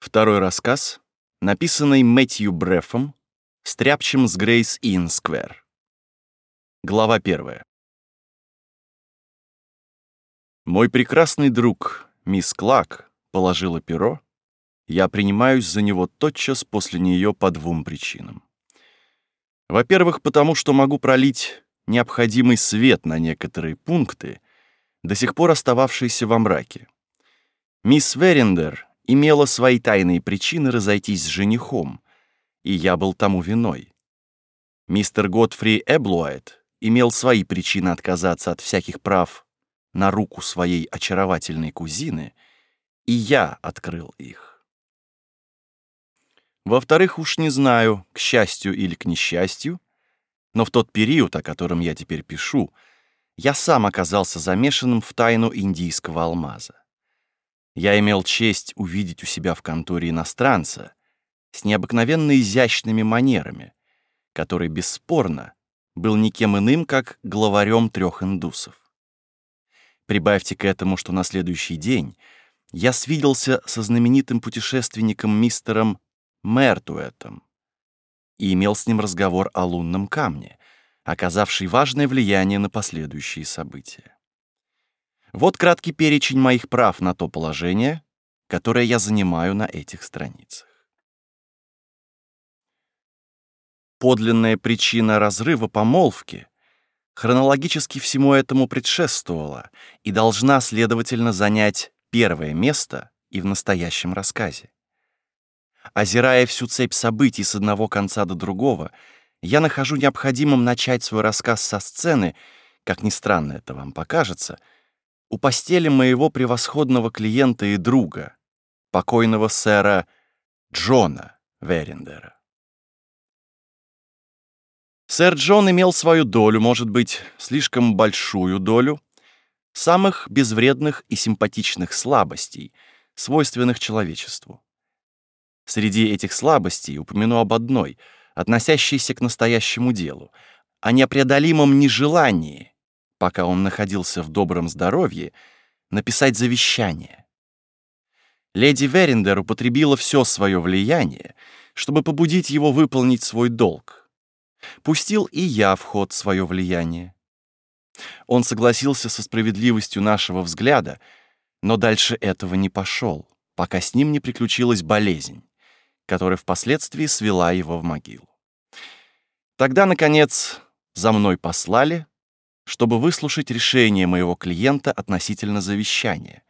Второй рассказ, написанный Мэтью Брефом, стряпчем с Грейс Инсквер. Глава первая. Мой прекрасный друг, мисс Клак, положила перо. Я принимаюсь за него тотчас после нее по двум причинам. Во-первых, потому что могу пролить необходимый свет на некоторые пункты, до сих пор остававшиеся во мраке. Мисс Верендер имела свои тайные причины разойтись с женихом, и я был тому виной. Мистер Годфри Эблуайт имел свои причины отказаться от всяких прав на руку своей очаровательной кузины, и я открыл их. Во-вторых, уж не знаю, к счастью или к несчастью, но в тот период, о котором я теперь пишу, я сам оказался замешанным в тайну индийского алмаза. Я имел честь увидеть у себя в конторе иностранца с необыкновенно изящными манерами, который, бесспорно, был никем иным, как главарем трех индусов. Прибавьте к этому, что на следующий день я свиделся со знаменитым путешественником мистером Мертуэтом и имел с ним разговор о лунном камне, оказавший важное влияние на последующие события. Вот краткий перечень моих прав на то положение, которое я занимаю на этих страницах. Подлинная причина разрыва помолвки хронологически всему этому предшествовала и должна, следовательно, занять первое место и в настоящем рассказе. Озирая всю цепь событий с одного конца до другого, я нахожу необходимым начать свой рассказ со сцены, как ни странно это вам покажется — у постели моего превосходного клиента и друга, покойного сэра Джона Верендера. Сэр Джон имел свою долю, может быть, слишком большую долю, самых безвредных и симпатичных слабостей, свойственных человечеству. Среди этих слабостей упомяну об одной, относящейся к настоящему делу, о непреодолимом нежелании пока он находился в добром здоровье, написать завещание. Леди Верендер употребила все свое влияние, чтобы побудить его выполнить свой долг. Пустил и я в ход свое влияние. Он согласился со справедливостью нашего взгляда, но дальше этого не пошел, пока с ним не приключилась болезнь, которая впоследствии свела его в могилу. Тогда, наконец, за мной послали, чтобы выслушать решение моего клиента относительно завещания.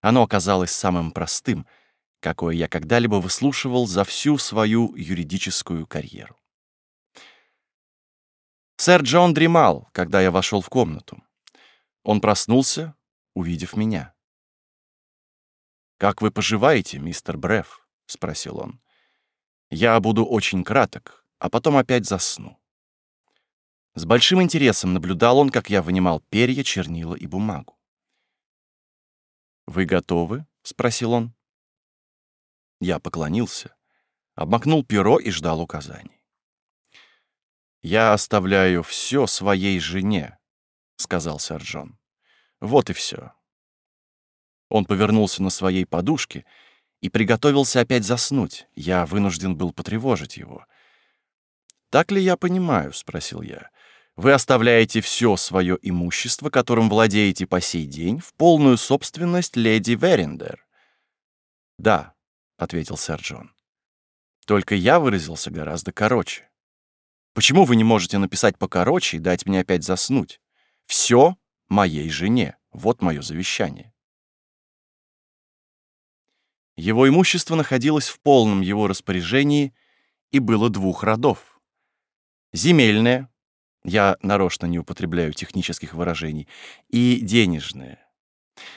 Оно оказалось самым простым, какое я когда-либо выслушивал за всю свою юридическую карьеру. Сэр Джон дремал, когда я вошел в комнату. Он проснулся, увидев меня. «Как вы поживаете, мистер Бреф?» — спросил он. «Я буду очень краток, а потом опять засну». С большим интересом наблюдал он, как я вынимал перья, чернила и бумагу. «Вы готовы?» — спросил он. Я поклонился, обмакнул перо и ждал указаний. «Я оставляю все своей жене», — сказал сэр. «Вот и все». Он повернулся на своей подушке и приготовился опять заснуть. Я вынужден был потревожить его. «Так ли я понимаю?» — спросил я. Вы оставляете все свое имущество, которым владеете по сей день, в полную собственность леди Верендер. «Да», — ответил сэр Джон. «Только я выразился гораздо короче. Почему вы не можете написать покороче и дать мне опять заснуть? Все моей жене. Вот мое завещание». Его имущество находилось в полном его распоряжении и было двух родов. Земельное, я нарочно не употребляю технических выражений, и денежные.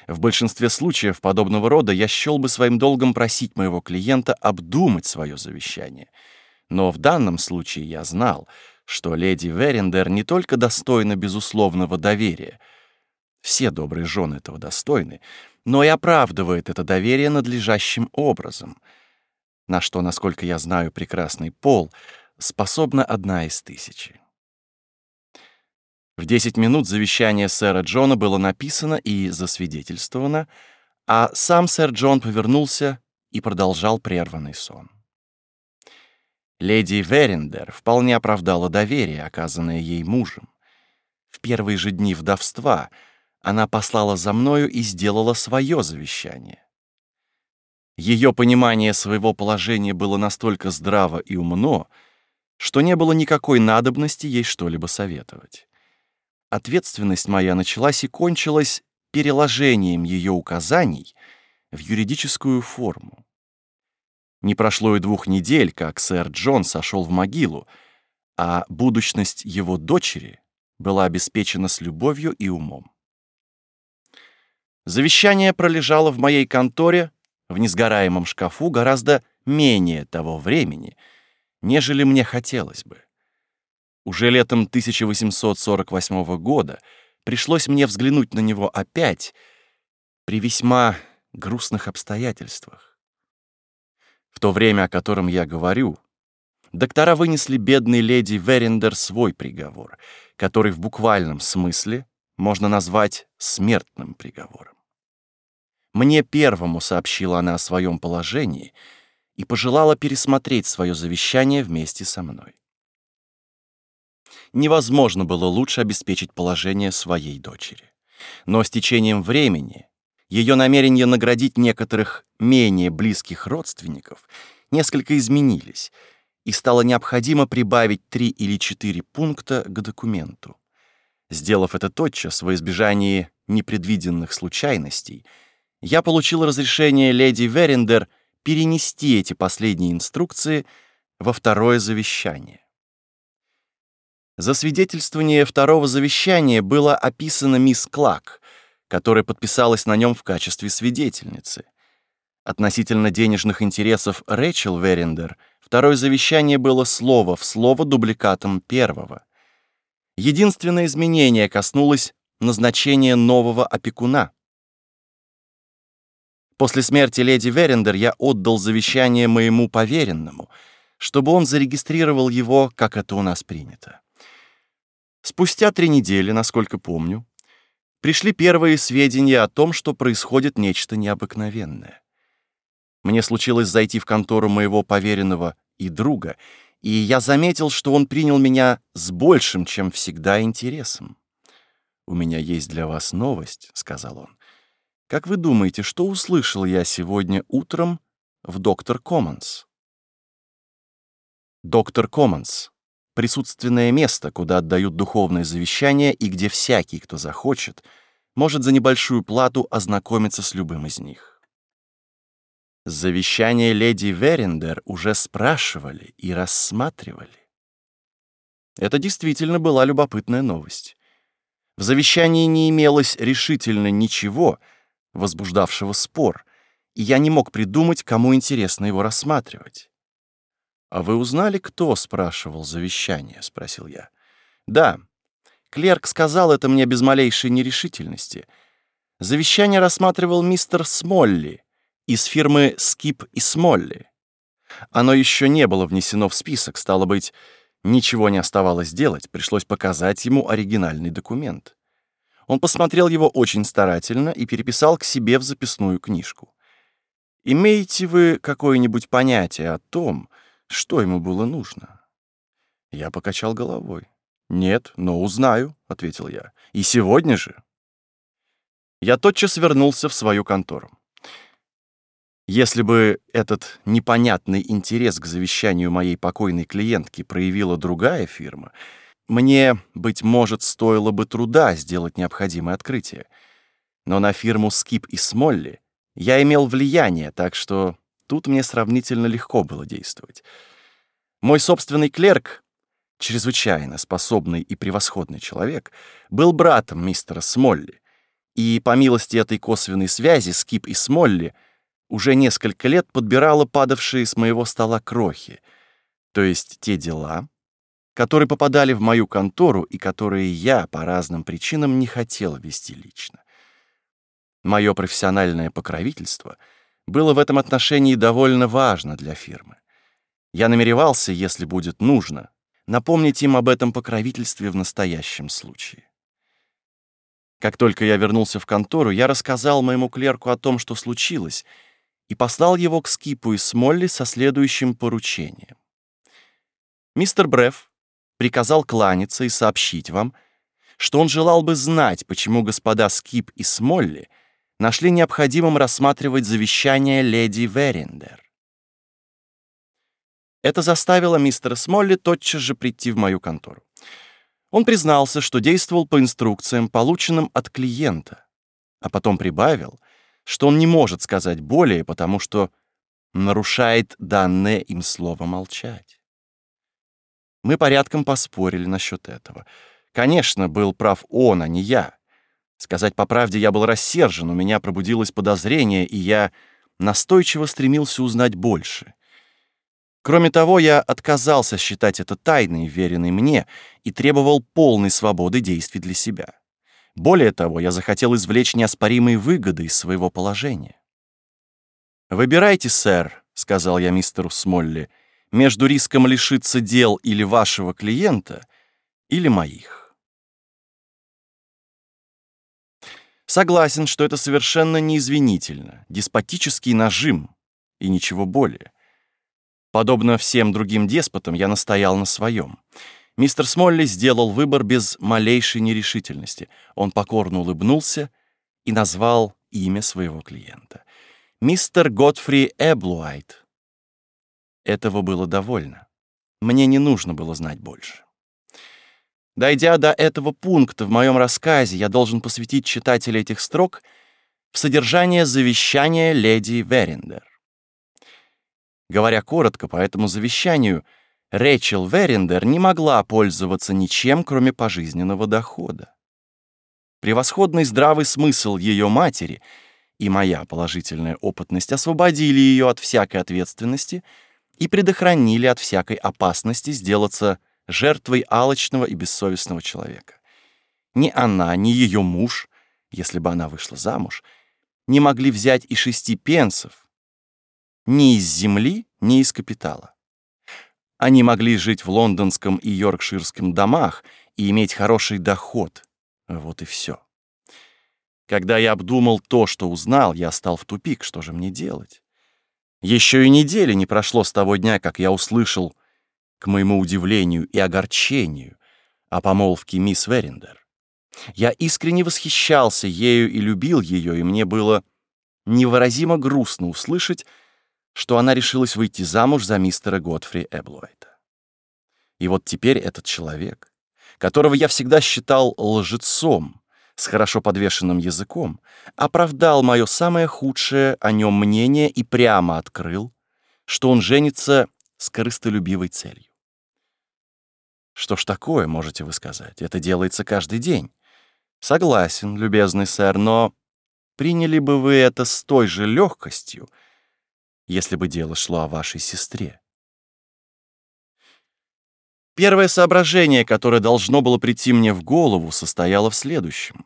В большинстве случаев подобного рода я счел бы своим долгом просить моего клиента обдумать свое завещание. Но в данном случае я знал, что леди Верендер не только достойна безусловного доверия, все добрые жены этого достойны, но и оправдывает это доверие надлежащим образом, на что, насколько я знаю прекрасный пол, способна одна из тысячи. В 10 минут завещание сэра Джона было написано и засвидетельствовано, а сам сэр Джон повернулся и продолжал прерванный сон. Леди Верендер вполне оправдала доверие, оказанное ей мужем. В первые же дни вдовства она послала за мною и сделала свое завещание. Ее понимание своего положения было настолько здраво и умно, что не было никакой надобности ей что-либо советовать. Ответственность моя началась и кончилась переложением ее указаний в юридическую форму. Не прошло и двух недель, как сэр Джон сошел в могилу, а будущность его дочери была обеспечена с любовью и умом. Завещание пролежало в моей конторе в несгораемом шкафу гораздо менее того времени, нежели мне хотелось бы. Уже летом 1848 года пришлось мне взглянуть на него опять при весьма грустных обстоятельствах. В то время, о котором я говорю, доктора вынесли бедной леди Верендер свой приговор, который в буквальном смысле можно назвать смертным приговором. Мне первому сообщила она о своем положении и пожелала пересмотреть свое завещание вместе со мной. Невозможно было лучше обеспечить положение своей дочери. Но с течением времени ее намерение наградить некоторых менее близких родственников несколько изменились, и стало необходимо прибавить три или четыре пункта к документу. Сделав это тотчас во избежание непредвиденных случайностей, я получил разрешение леди Верендер перенести эти последние инструкции во второе завещание. За свидетельствование второго завещания было описано мисс Клак, которая подписалась на нем в качестве свидетельницы. Относительно денежных интересов Рэчел Верендер второе завещание было слово в слово дубликатом первого. Единственное изменение коснулось назначения нового опекуна. После смерти леди Верендер я отдал завещание моему поверенному, чтобы он зарегистрировал его, как это у нас принято. Спустя три недели, насколько помню, пришли первые сведения о том, что происходит нечто необыкновенное. Мне случилось зайти в контору моего поверенного и друга, и я заметил, что он принял меня с большим, чем всегда, интересом. «У меня есть для вас новость», — сказал он. Как вы думаете, что услышал я сегодня утром в Доктор Коммонс? Доктор Коммонс — присутственное место, куда отдают духовное завещание и где всякий, кто захочет, может за небольшую плату ознакомиться с любым из них. Завещание леди Верендер уже спрашивали и рассматривали. Это действительно была любопытная новость. В завещании не имелось решительно ничего — возбуждавшего спор, и я не мог придумать, кому интересно его рассматривать. «А вы узнали, кто спрашивал завещание?» — спросил я. «Да. Клерк сказал это мне без малейшей нерешительности. Завещание рассматривал мистер Смолли из фирмы «Скип и Смолли». Оно еще не было внесено в список, стало быть, ничего не оставалось делать, пришлось показать ему оригинальный документ. Он посмотрел его очень старательно и переписал к себе в записную книжку. «Имеете вы какое-нибудь понятие о том, что ему было нужно?» Я покачал головой. «Нет, но узнаю», — ответил я. «И сегодня же». Я тотчас вернулся в свою контору. Если бы этот непонятный интерес к завещанию моей покойной клиентки проявила другая фирма — мне, быть может, стоило бы труда сделать необходимое открытие. Но на фирму Скип и Смолли я имел влияние, так что тут мне сравнительно легко было действовать. Мой собственный клерк, чрезвычайно способный и превосходный человек, был братом мистера Смолли, и по милости этой косвенной связи Скип и Смолли уже несколько лет подбирала падавшие с моего стола крохи, то есть те дела, которые попадали в мою контору и которые я по разным причинам не хотел вести лично. Мое профессиональное покровительство было в этом отношении довольно важно для фирмы. Я намеревался, если будет нужно, напомнить им об этом покровительстве в настоящем случае. Как только я вернулся в контору, я рассказал моему клерку о том, что случилось, и послал его к Скипу и Смолли со следующим поручением. Мистер Бреф приказал кланяться и сообщить вам, что он желал бы знать, почему господа Скип и Смолли нашли необходимым рассматривать завещание леди Верендер. Это заставило мистера Смолли тотчас же прийти в мою контору. Он признался, что действовал по инструкциям, полученным от клиента, а потом прибавил, что он не может сказать более, потому что нарушает данное им слово молчать. Мы порядком поспорили насчет этого. Конечно, был прав он, а не я. Сказать по правде, я был рассержен, у меня пробудилось подозрение, и я настойчиво стремился узнать больше. Кроме того, я отказался считать это тайной, веренной мне, и требовал полной свободы действий для себя. Более того, я захотел извлечь неоспоримые выгоды из своего положения. «Выбирайте, сэр», — сказал я мистеру Смолли, «между риском лишиться дел или вашего клиента, или моих». Согласен, что это совершенно неизвинительно, деспотический нажим и ничего более. Подобно всем другим деспотам, я настоял на своем. Мистер Смолли сделал выбор без малейшей нерешительности. Он покорно улыбнулся и назвал имя своего клиента. Мистер Готфри Эблуайт. Этого было довольно. Мне не нужно было знать больше. Дойдя до этого пункта в моем рассказе, я должен посвятить читателя этих строк в содержание завещания леди Верендер. Говоря коротко, по этому завещанию, Рэчел Верендер не могла пользоваться ничем, кроме пожизненного дохода. Превосходный здравый смысл ее матери и моя положительная опытность освободили ее от всякой ответственности и предохранили от всякой опасности сделаться жертвой алчного и бессовестного человека. Ни она, ни ее муж, если бы она вышла замуж, не могли взять и шести пенсов, ни из земли, ни из капитала. Они могли жить в лондонском и йоркширском домах и иметь хороший доход. Вот и все. Когда я обдумал то, что узнал, я стал в тупик, что же мне делать? Еще и недели не прошло с того дня, как я услышал, к моему удивлению и огорчению, о помолвке мисс Верендер. Я искренне восхищался ею и любил ее, и мне было невыразимо грустно услышать, что она решилась выйти замуж за мистера Готфри Эблуайта. И вот теперь этот человек, которого я всегда считал лжецом, с хорошо подвешенным языком, оправдал мое самое худшее о нем мнение и прямо открыл, что он женится с корыстолюбивой целью. Что ж такое, можете вы сказать? Это делается каждый день. Согласен, любезный сэр, но приняли бы вы это с той же легкостью, если бы дело шло о вашей сестре. Первое соображение, которое должно было прийти мне в голову, состояло в следующем.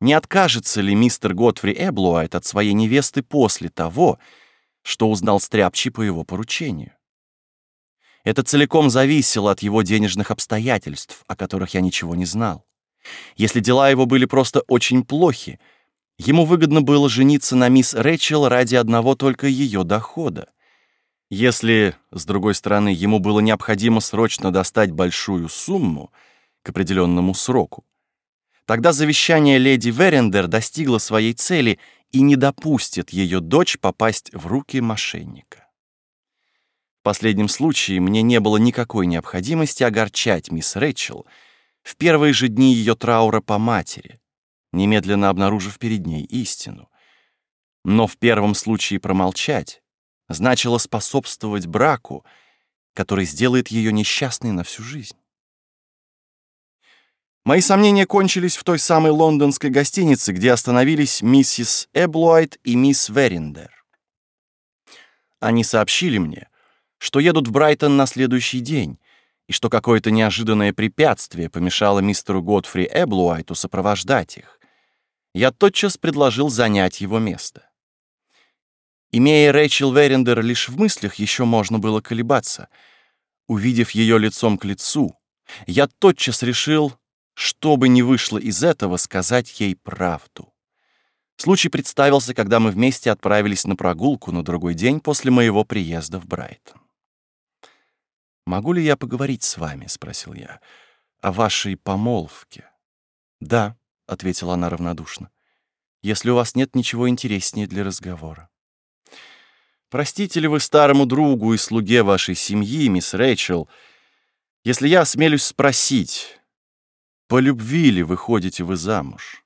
Не откажется ли мистер Готфри Эблуайт от своей невесты после того, что узнал Стряпчий по его поручению? Это целиком зависело от его денежных обстоятельств, о которых я ничего не знал. Если дела его были просто очень плохи — Ему выгодно было жениться на мисс Рэчел ради одного только ее дохода. Если, с другой стороны, ему было необходимо срочно достать большую сумму к определенному сроку, тогда завещание леди Верендер достигло своей цели и не допустит ее дочь попасть в руки мошенника. Последнем случае мне не было никакой необходимости огорчать мисс Рэчел в первые же дни ее траура по матери — немедленно обнаружив перед ней истину. Но в первом случае промолчать значило способствовать браку, который сделает ее несчастной на всю жизнь. Мои сомнения кончились в той самой лондонской гостинице, где остановились миссис Эблуайт и мисс Верендер. Они сообщили мне, что едут в Брайтон на следующий день, и что какое-то неожиданное препятствие помешало мистеру Годфри Эблуайту сопровождать их я тотчас предложил занять его место. Имея Рэйчел Верендер лишь в мыслях, еще можно было колебаться. Увидев ее лицом к лицу, я тотчас решил, что бы ни вышло из этого, сказать ей правду. Случай представился, когда мы вместе отправились на прогулку на другой день после моего приезда в Брайтон. «Могу ли я поговорить с вами?» — спросил я. «О вашей помолвке». «Да», — ответила она равнодушно, «если у вас нет ничего интереснее для разговора». «Простите ли вы старому другу и слуге вашей семьи, мисс Рэйчел, если я осмелюсь спросить, по любви ли вы ходите вы замуж?»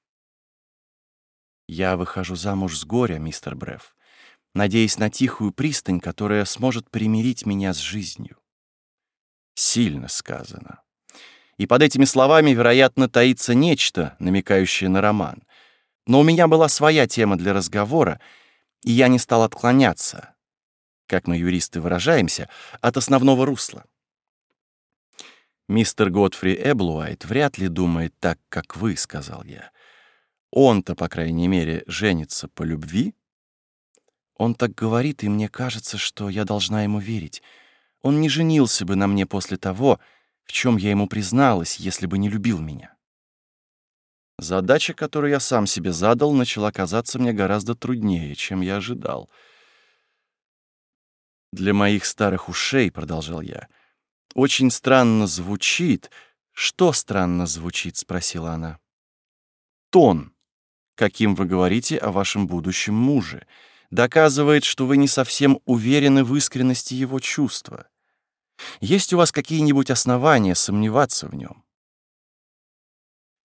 «Я выхожу замуж с горя, мистер Бреф, надеясь на тихую пристань, которая сможет примирить меня с жизнью». Сильно сказано. И под этими словами, вероятно, таится нечто, намекающее на роман. Но у меня была своя тема для разговора, и я не стал отклоняться, как мы, юристы, выражаемся, от основного русла. «Мистер Годфри Эблуайт вряд ли думает так, как вы», — сказал я. «Он-то, по крайней мере, женится по любви?» Он так говорит, и мне кажется, что я должна ему верить. Он не женился бы на мне после того, в чем я ему призналась, если бы не любил меня. Задача, которую я сам себе задал, начала казаться мне гораздо труднее, чем я ожидал. «Для моих старых ушей», — продолжал я, — «очень странно звучит». «Что странно звучит?» — спросила она. «Тон, каким вы говорите о вашем будущем муже, доказывает, что вы не совсем уверены в искренности его чувства. Есть у вас какие-нибудь основания сомневаться в нем?»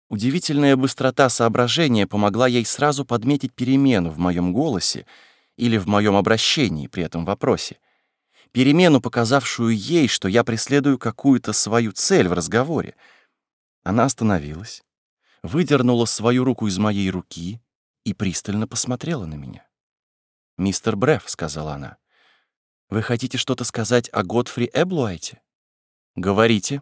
Удивительная быстрота соображения помогла ей сразу подметить перемену в моем голосе или в моем обращении при этом вопросе. Перемену, показавшую ей, что я преследую какую-то свою цель в разговоре. Она остановилась, выдернула свою руку из моей руки и пристально посмотрела на меня. «Мистер Бреф», — сказала она, — «вы хотите что-то сказать о Годфри Эблуайте?» «Говорите»,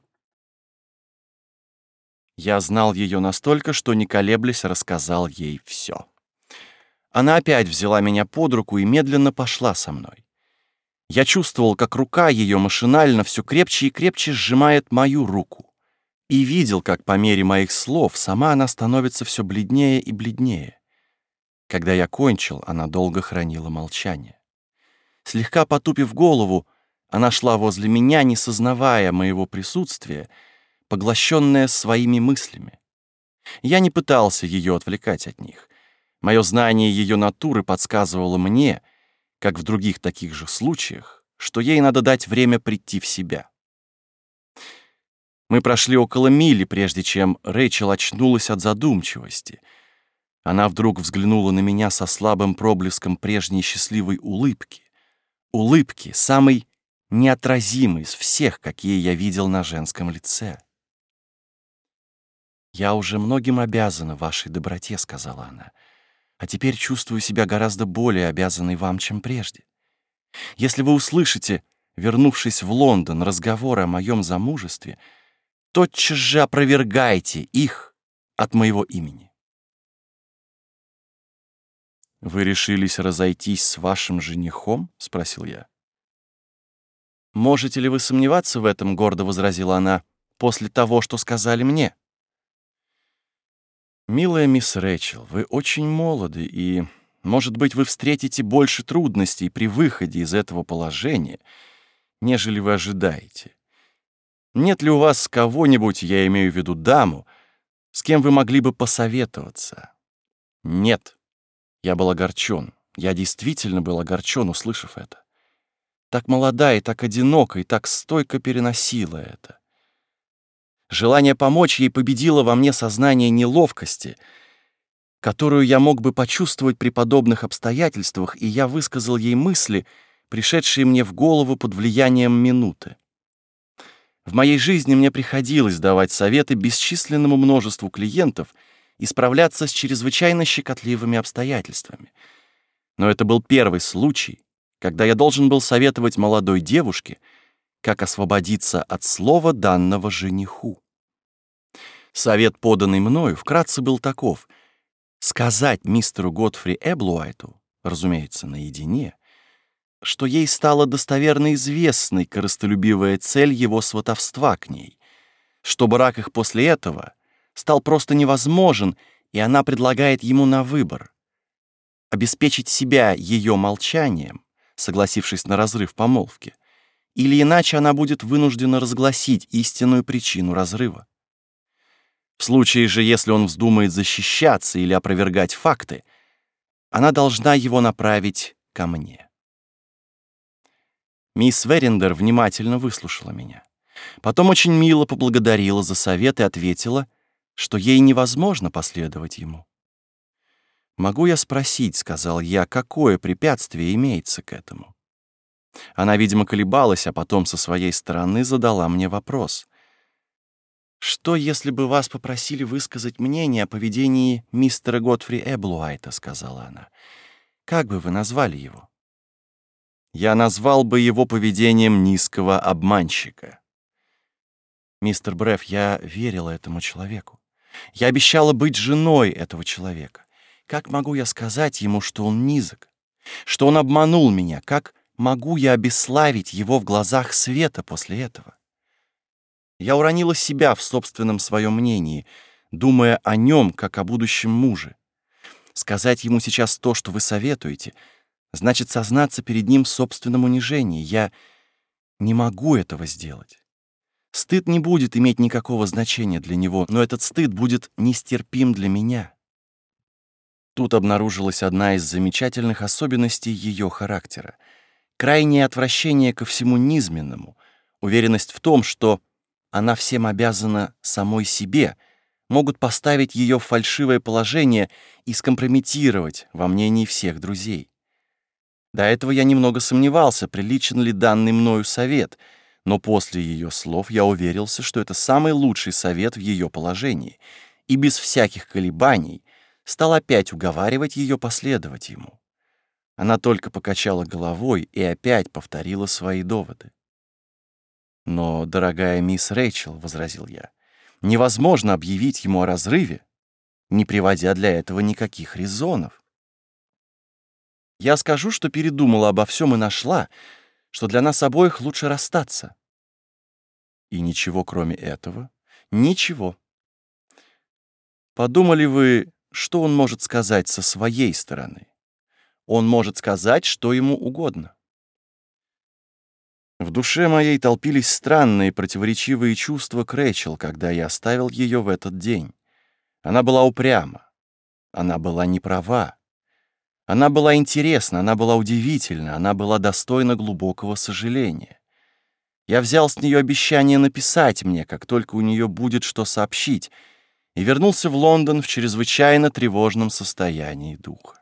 я знал ее настолько, что, не колеблясь, рассказал ей все. Она опять взяла меня под руку и медленно пошла со мной. Я чувствовал, как рука ее машинально все крепче и крепче сжимает мою руку. И видел, как по мере моих слов сама она становится все бледнее и бледнее. Когда я кончил, она долго хранила молчание. Слегка потупив голову, она шла возле меня, не сознавая моего присутствия — поглощенная своими мыслями. Я не пытался ее отвлекать от них. Мое знание ее натуры подсказывало мне, как в других таких же случаях, что ей надо дать время прийти в себя. Мы прошли около мили, прежде чем Рэйчел очнулась от задумчивости. Она вдруг взглянула на меня со слабым проблеском прежней счастливой улыбки. Улыбки, самой неотразимой из всех, какие я видел на женском лице. «Я уже многим обязана вашей доброте», — сказала она. «А теперь чувствую себя гораздо более обязанной вам, чем прежде. Если вы услышите, вернувшись в Лондон, разговоры о моем замужестве, тотчас же опровергайте их от моего имени». «Вы решились разойтись с вашим женихом?» — спросил я. «Можете ли вы сомневаться в этом?» — гордо возразила она. «После того, что сказали мне». «Милая мисс Рэчел, вы очень молоды, и, может быть, вы встретите больше трудностей при выходе из этого положения, нежели вы ожидаете. Нет ли у вас кого-нибудь, я имею в виду даму, с кем вы могли бы посоветоваться?» «Нет». Я был огорчен. Я действительно был огорчен, услышав это. Так молода и так одинока, и так стойко переносила это. Желание помочь ей победило во мне сознание неловкости, которую я мог бы почувствовать при подобных обстоятельствах, и я высказал ей мысли, пришедшие мне в голову под влиянием минуты. В моей жизни мне приходилось давать советы бесчисленному множеству клиентов и справляться с чрезвычайно щекотливыми обстоятельствами. Но это был первый случай, когда я должен был советовать молодой девушке — как освободиться от слова данного жениху. Совет, поданный мною, вкратце был таков — сказать мистеру Годфри Эблуайту, разумеется, наедине, что ей стала достоверно известной корыстолюбивая цель его сватовства к ней, что брак их после этого стал просто невозможен, и она предлагает ему на выбор обеспечить себя ее молчанием, согласившись на разрыв помолвки, или иначе она будет вынуждена разгласить истинную причину разрыва. В случае же, если он вздумает защищаться или опровергать факты, она должна его направить ко мне. Мисс Верендер внимательно выслушала меня. Потом очень мило поблагодарила за совет и ответила, что ей невозможно последовать ему. «Могу я спросить, — сказал я, — какое препятствие имеется к этому?» Она, видимо, колебалась, а потом со своей стороны задала мне вопрос. «Что, если бы вас попросили высказать мнение о поведении мистера Готфри Эблуайта?» — сказала она. «Как бы вы назвали его?» «Я назвал бы его поведением низкого обманщика». «Мистер Бреф, я верила этому человеку. Я обещала быть женой этого человека. Как могу я сказать ему, что он низок? Что он обманул меня? Как могу я обесславить его в глазах света после этого? Я уронила себя в собственном своем мнении, думая о нем, как о будущем муже. Сказать ему сейчас то, что вы советуете, значит сознаться перед ним в собственном унижении. Я не могу этого сделать. Стыд не будет иметь никакого значения для него, но этот стыд будет нестерпим для меня. Тут обнаружилась одна из замечательных особенностей ее характера — крайнее отвращение ко всему низменному, уверенность в том, что она всем обязана самой себе, могут поставить ее в фальшивое положение и скомпрометировать во мнении всех друзей. До этого я немного сомневался, приличен ли данный мною совет, но после ее слов я уверился, что это самый лучший совет в ее положении, и без всяких колебаний — стал опять уговаривать ее последовать ему. Она только покачала головой и опять повторила свои доводы. «Но, дорогая мисс Рэйчел», — возразил я, — «невозможно объявить ему о разрыве, не приводя для этого никаких резонов. Я скажу, что передумала обо всем и нашла, что для нас обоих лучше расстаться. И ничего кроме этого? Ничего. Подумали вы, что он может сказать со своей стороны? Он может сказать, что ему угодно. В душе моей толпились странные противоречивые чувства к Рэчел, когда я оставил ее в этот день. Она была упряма. Она была неправа. Она была интересна, она была удивительна, она была достойна глубокого сожаления. Я взял с нее обещание написать мне, как только у нее будет что сообщить — и вернулся в Лондон в чрезвычайно тревожном состоянии духа.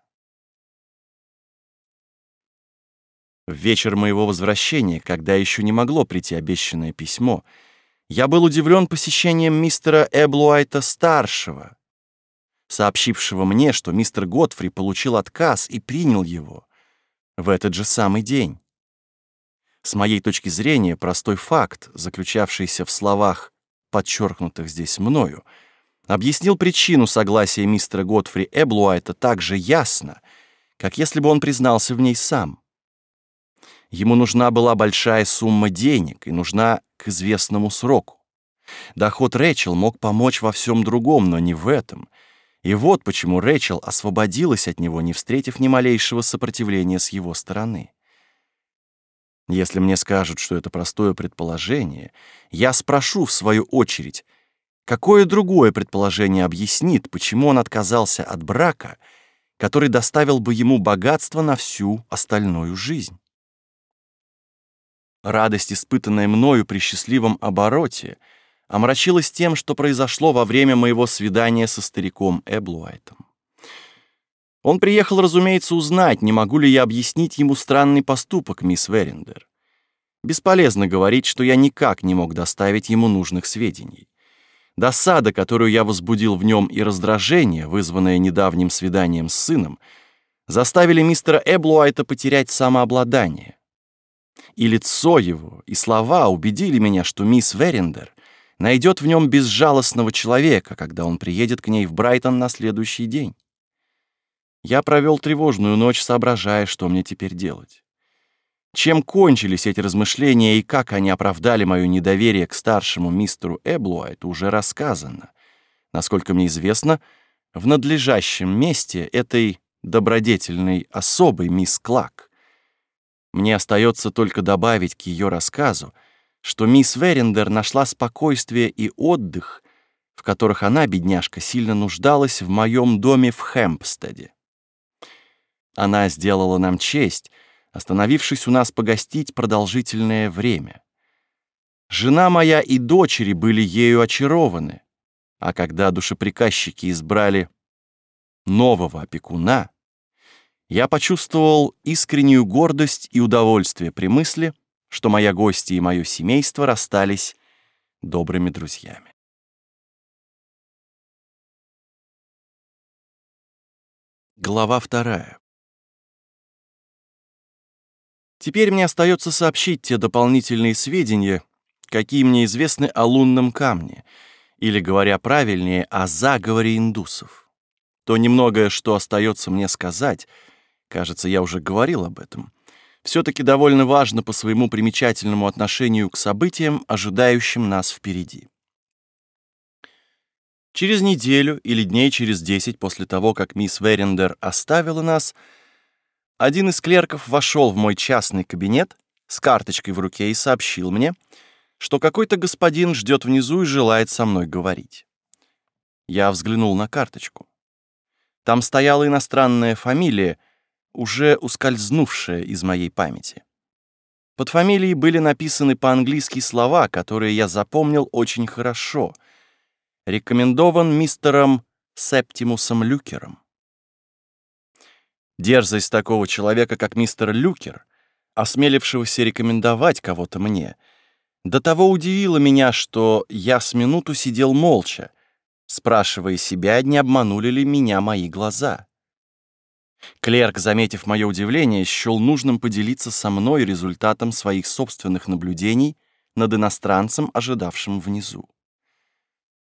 В вечер моего возвращения, когда еще не могло прийти обещанное письмо, я был удивлен посещением мистера Эблуайта-старшего, сообщившего мне, что мистер Готфри получил отказ и принял его в этот же самый день. С моей точки зрения, простой факт, заключавшийся в словах, подчеркнутых здесь мною, — объяснил причину согласия мистера Готфри Эблуайта так же ясно, как если бы он признался в ней сам. Ему нужна была большая сумма денег и нужна к известному сроку. Доход Рэчел мог помочь во всем другом, но не в этом. И вот почему Рэчел освободилась от него, не встретив ни малейшего сопротивления с его стороны. Если мне скажут, что это простое предположение, я спрошу в свою очередь, Какое другое предположение объяснит, почему он отказался от брака, который доставил бы ему богатство на всю остальную жизнь? Радость, испытанная мною при счастливом обороте, омрачилась тем, что произошло во время моего свидания со стариком Эблуайтом. Он приехал, разумеется, узнать, не могу ли я объяснить ему странный поступок мисс Верендер. Бесполезно говорить, что я никак не мог доставить ему нужных сведений. Досада, которую я возбудил в нем, и раздражение, вызванное недавним свиданием с сыном, заставили мистера Эблуайта потерять самообладание. И лицо его, и слова убедили меня, что мисс Верендер найдет в нем безжалостного человека, когда он приедет к ней в Брайтон на следующий день. Я провел тревожную ночь, соображая, что мне теперь делать. Чем кончились эти размышления и как они оправдали мое недоверие к старшему мистеру Эблуайту, уже рассказано. Насколько мне известно, в надлежащем месте этой добродетельной особой мисс Клак. Мне остается только добавить к ее рассказу, что мисс Верендер нашла спокойствие и отдых, в которых она, бедняжка, сильно нуждалась в моем доме в Хэмпстеде. Она сделала нам честь, остановившись у нас погостить продолжительное время. Жена моя и дочери были ею очарованы, а когда душеприказчики избрали нового опекуна, я почувствовал искреннюю гордость и удовольствие при мысли, что моя гостья и мое семейство расстались добрыми друзьями. Глава вторая. Теперь мне остается сообщить те дополнительные сведения, какие мне известны о лунном камне, или, говоря правильнее, о заговоре индусов. То немногое, что остается мне сказать, кажется, я уже говорил об этом, все-таки довольно важно по своему примечательному отношению к событиям, ожидающим нас впереди. Через неделю или дней через десять после того, как мисс Верендер оставила нас, один из клерков вошел в мой частный кабинет с карточкой в руке и сообщил мне, что какой-то господин ждет внизу и желает со мной говорить. Я взглянул на карточку. Там стояла иностранная фамилия, уже ускользнувшая из моей памяти. Под фамилией были написаны по-английски слова, которые я запомнил очень хорошо. Рекомендован мистером Септимусом Люкером. Дерзость такого человека, как мистер Люкер, осмелившегося рекомендовать кого-то мне, до того удивило меня, что я с минуту сидел молча, спрашивая себя, не обманули ли меня мои глаза. Клерк, заметив мое удивление, счел нужным поделиться со мной результатом своих собственных наблюдений над иностранцем, ожидавшим внизу.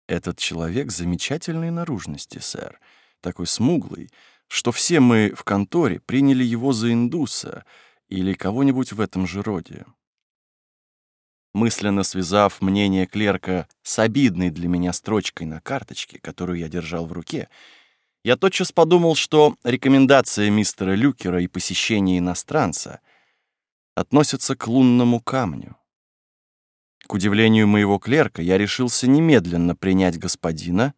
«Этот человек замечательной наружности, сэр, такой смуглый, что все мы в конторе приняли его за индуса или кого-нибудь в этом же роде. Мысленно связав мнение клерка с обидной для меня строчкой на карточке, которую я держал в руке, я тотчас подумал, что рекомендация мистера Люкера и посещение иностранца относятся к лунному камню. К удивлению моего клерка, я решился немедленно принять господина,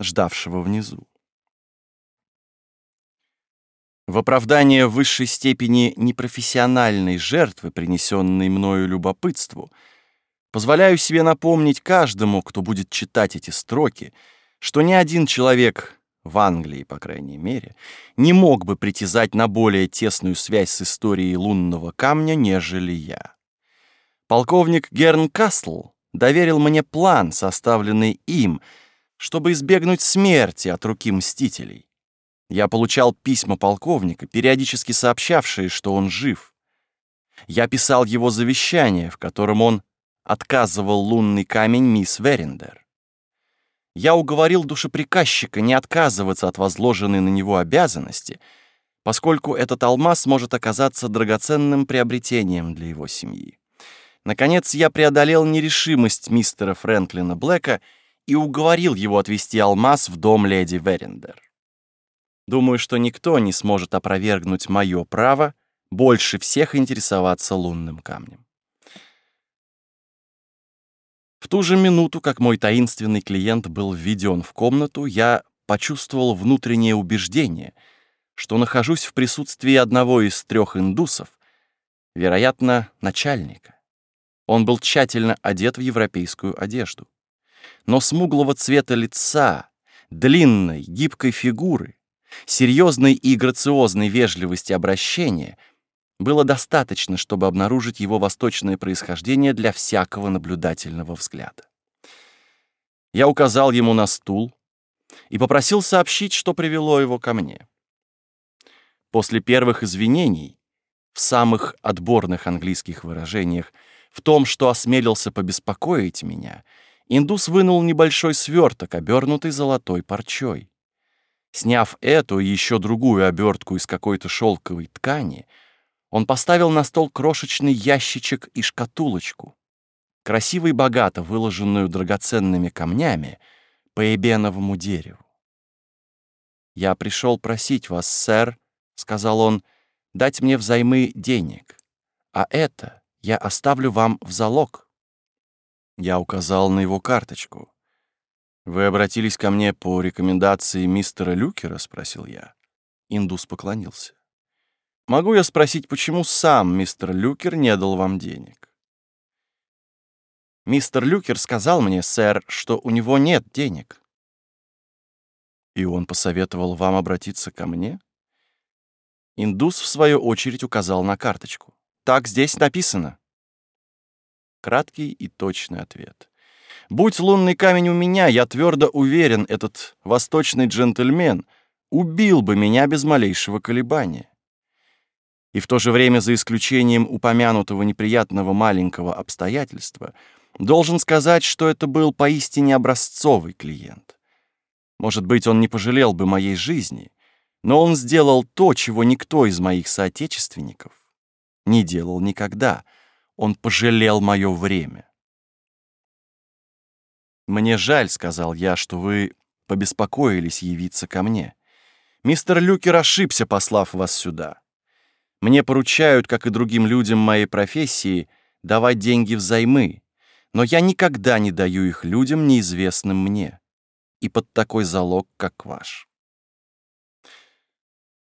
ждавшего внизу. В оправдание высшей степени непрофессиональной жертвы, принесенной мною любопытству, позволяю себе напомнить каждому, кто будет читать эти строки, что ни один человек, в Англии, по крайней мере, не мог бы притязать на более тесную связь с историей лунного камня, нежели я. Полковник Герн Кастл доверил мне план, составленный им, чтобы избегнуть смерти от руки мстителей. Я получал письма полковника, периодически сообщавшие, что он жив. Я писал его завещание, в котором он отказывал лунный камень мисс Верендер. Я уговорил душеприказчика не отказываться от возложенной на него обязанности, поскольку этот алмаз может оказаться драгоценным приобретением для его семьи. Наконец, я преодолел нерешимость мистера Фрэнклина Блэка и уговорил его отвезти алмаз в дом леди Верендер. Думаю, что никто не сможет опровергнуть мое право больше всех интересоваться лунным камнем. В ту же минуту, как мой таинственный клиент был введен в комнату, я почувствовал внутреннее убеждение, что нахожусь в присутствии одного из трех индусов, вероятно, начальника. Он был тщательно одет в европейскую одежду. Но смуглого цвета лица, длинной, гибкой фигуры, серьезной и грациозной вежливости обращения было достаточно, чтобы обнаружить его восточное происхождение для всякого наблюдательного взгляда. Я указал ему на стул и попросил сообщить, что привело его ко мне. После первых извинений, в самых отборных английских выражениях, в том, что осмелился побеспокоить меня, индус вынул небольшой сверток, обернутый золотой парчой. Сняв эту и еще другую обертку из какой-то шелковой ткани, он поставил на стол крошечный ящичек и шкатулочку, красиво и богато выложенную драгоценными камнями по эбеновому дереву. «Я пришел просить вас, сэр», — сказал он, — «дать мне взаймы денег, а это я оставлю вам в залог». Я указал на его карточку. «Вы обратились ко мне по рекомендации мистера Люкера?» — спросил я. Индус поклонился. «Могу я спросить, почему сам мистер Люкер не дал вам денег?» «Мистер Люкер сказал мне, сэр, что у него нет денег». «И он посоветовал вам обратиться ко мне?» Индус, в свою очередь, указал на карточку. «Так здесь написано». Краткий и точный ответ. Будь лунный камень у меня, я твердо уверен, этот восточный джентльмен убил бы меня без малейшего колебания. И в то же время, за исключением упомянутого неприятного маленького обстоятельства, должен сказать, что это был поистине образцовый клиент. Может быть, он не пожалел бы моей жизни, но он сделал то, чего никто из моих соотечественников не делал никогда — он пожалел мое время. «Мне жаль», — сказал я, — «что вы побеспокоились явиться ко мне. Мистер Люкер ошибся, послав вас сюда. Мне поручают, как и другим людям моей профессии, давать деньги взаймы, но я никогда не даю их людям, неизвестным мне, и под такой залог, как ваш».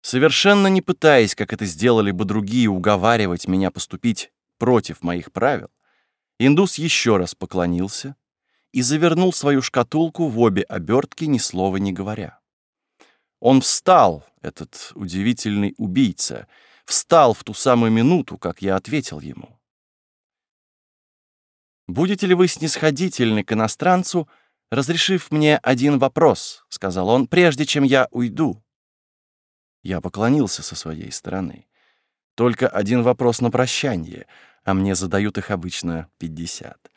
Совершенно не пытаясь, как это сделали бы другие, уговаривать меня поступить против моих правил, индус еще раз поклонился и завернул свою шкатулку в обе обертки, ни слова не говоря. Он встал, этот удивительный убийца, встал в ту самую минуту, как я ответил ему. «Будете ли вы снисходительны к иностранцу, разрешив мне один вопрос?» — сказал он, — «прежде чем я уйду». Я поклонился со своей стороны. Только один вопрос на прощание, а мне задают их обычно пятьдесят.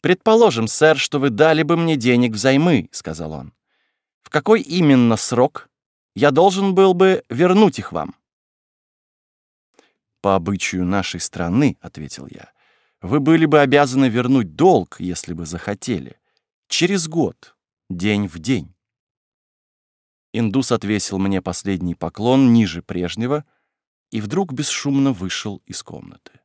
«Предположим, сэр, что вы дали бы мне денег взаймы», — сказал он. «В какой именно срок я должен был бы вернуть их вам?» «По обычаю нашей страны», — ответил я, — «вы были бы обязаны вернуть долг, если бы захотели. Через год, день в день». Индус отвесил мне последний поклон ниже прежнего — и вдруг бесшумно вышел из комнаты.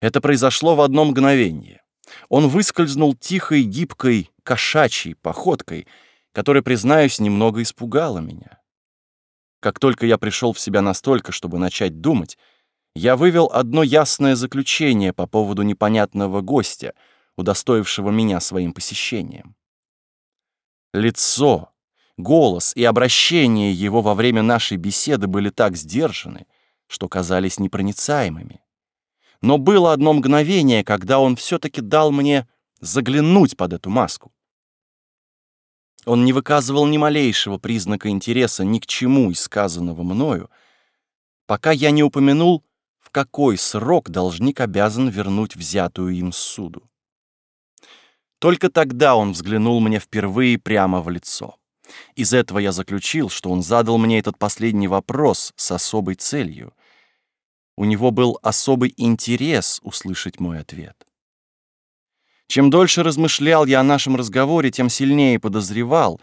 Это произошло в одно мгновение. Он выскользнул тихой, гибкой, кошачьей походкой, которая, признаюсь, немного испугала меня. Как только я пришел в себя настолько, чтобы начать думать, я вывел одно ясное заключение по поводу непонятного гостя, удостоившего меня своим посещением. Лицо, Голос и обращение его во время нашей беседы были так сдержаны, что казались непроницаемыми. Но было одно мгновение, когда он все-таки дал мне заглянуть под эту маску. Он не выказывал ни малейшего признака интереса ни к чему из сказанного мною, пока я не упомянул, в какой срок должник обязан вернуть взятую им суду. Только тогда он взглянул мне впервые прямо в лицо. Из этого я заключил, что он задал мне этот последний вопрос с особой целью. У него был особый интерес услышать мой ответ. Чем дольше размышлял я о нашем разговоре, тем сильнее подозревал,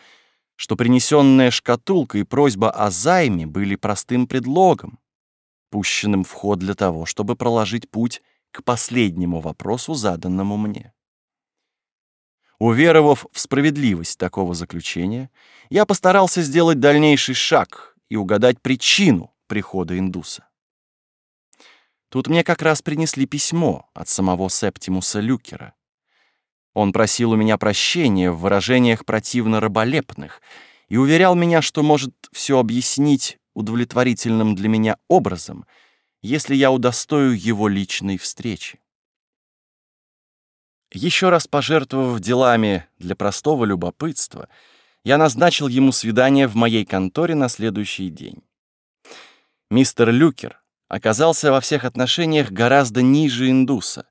что принесенная шкатулка и просьба о займе были простым предлогом, пущенным в ход для того, чтобы проложить путь к последнему вопросу, заданному мне. Уверовав в справедливость такого заключения, я постарался сделать дальнейший шаг и угадать причину прихода индуса. Тут мне как раз принесли письмо от самого Септимуса Люкера. Он просил у меня прощения в выражениях противно раболепных и уверял меня, что может все объяснить удовлетворительным для меня образом, если я удостою его личной встречи. Еще раз пожертвовав делами для простого любопытства, я назначил ему свидание в моей конторе на следующий день. Мистер Люкер оказался во всех отношениях гораздо ниже индуса.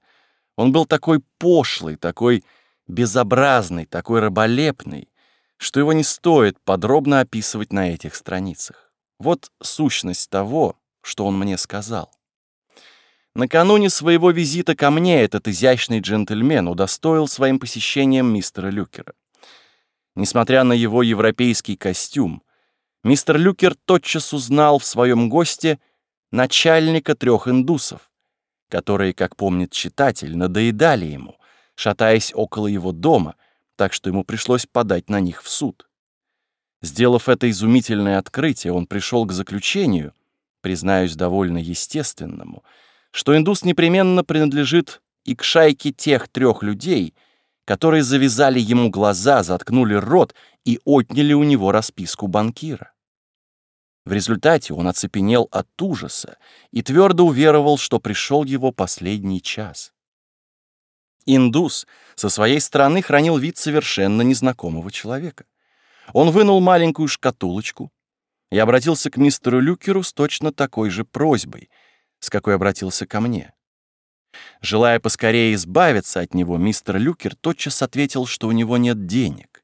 Он был такой пошлый, такой безобразный, такой раболепный, что его не стоит подробно описывать на этих страницах. Вот сущность того, что он мне сказал. Накануне своего визита ко мне этот изящный джентльмен удостоил своим посещением мистера Люкера. Несмотря на его европейский костюм, мистер Люкер тотчас узнал в своем госте начальника трех индусов, которые, как помнит читатель, надоедали ему, шатаясь около его дома, так что ему пришлось подать на них в суд. Сделав это изумительное открытие, он пришел к заключению, признаюсь, довольно естественному, что индус непременно принадлежит и к шайке тех трех людей, которые завязали ему глаза, заткнули рот и отняли у него расписку банкира. В результате он оцепенел от ужаса и твердо уверовал, что пришел его последний час. Индус со своей стороны хранил вид совершенно незнакомого человека. Он вынул маленькую шкатулочку и обратился к мистеру Люкеру с точно такой же просьбой, с какой обратился ко мне. Желая поскорее избавиться от него, мистер Люкер тотчас ответил, что у него нет денег.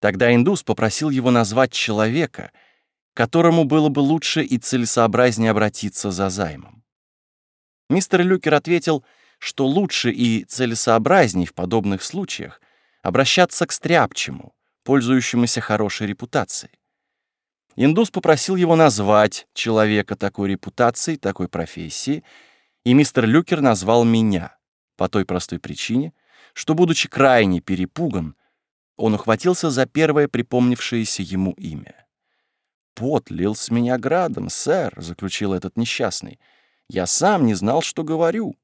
Тогда индус попросил его назвать человека, которому было бы лучше и целесообразнее обратиться за займом. Мистер Люкер ответил, что лучше и целесообразней в подобных случаях обращаться к стряпчему, пользующемуся хорошей репутацией. Индус попросил его назвать человека такой репутацией, такой профессии, и мистер Люкер назвал меня по той простой причине, что, будучи крайне перепуган, он ухватился за первое припомнившееся ему имя. «Пот лил с меня градом, сэр», — заключил этот несчастный. «Я сам не знал, что говорю.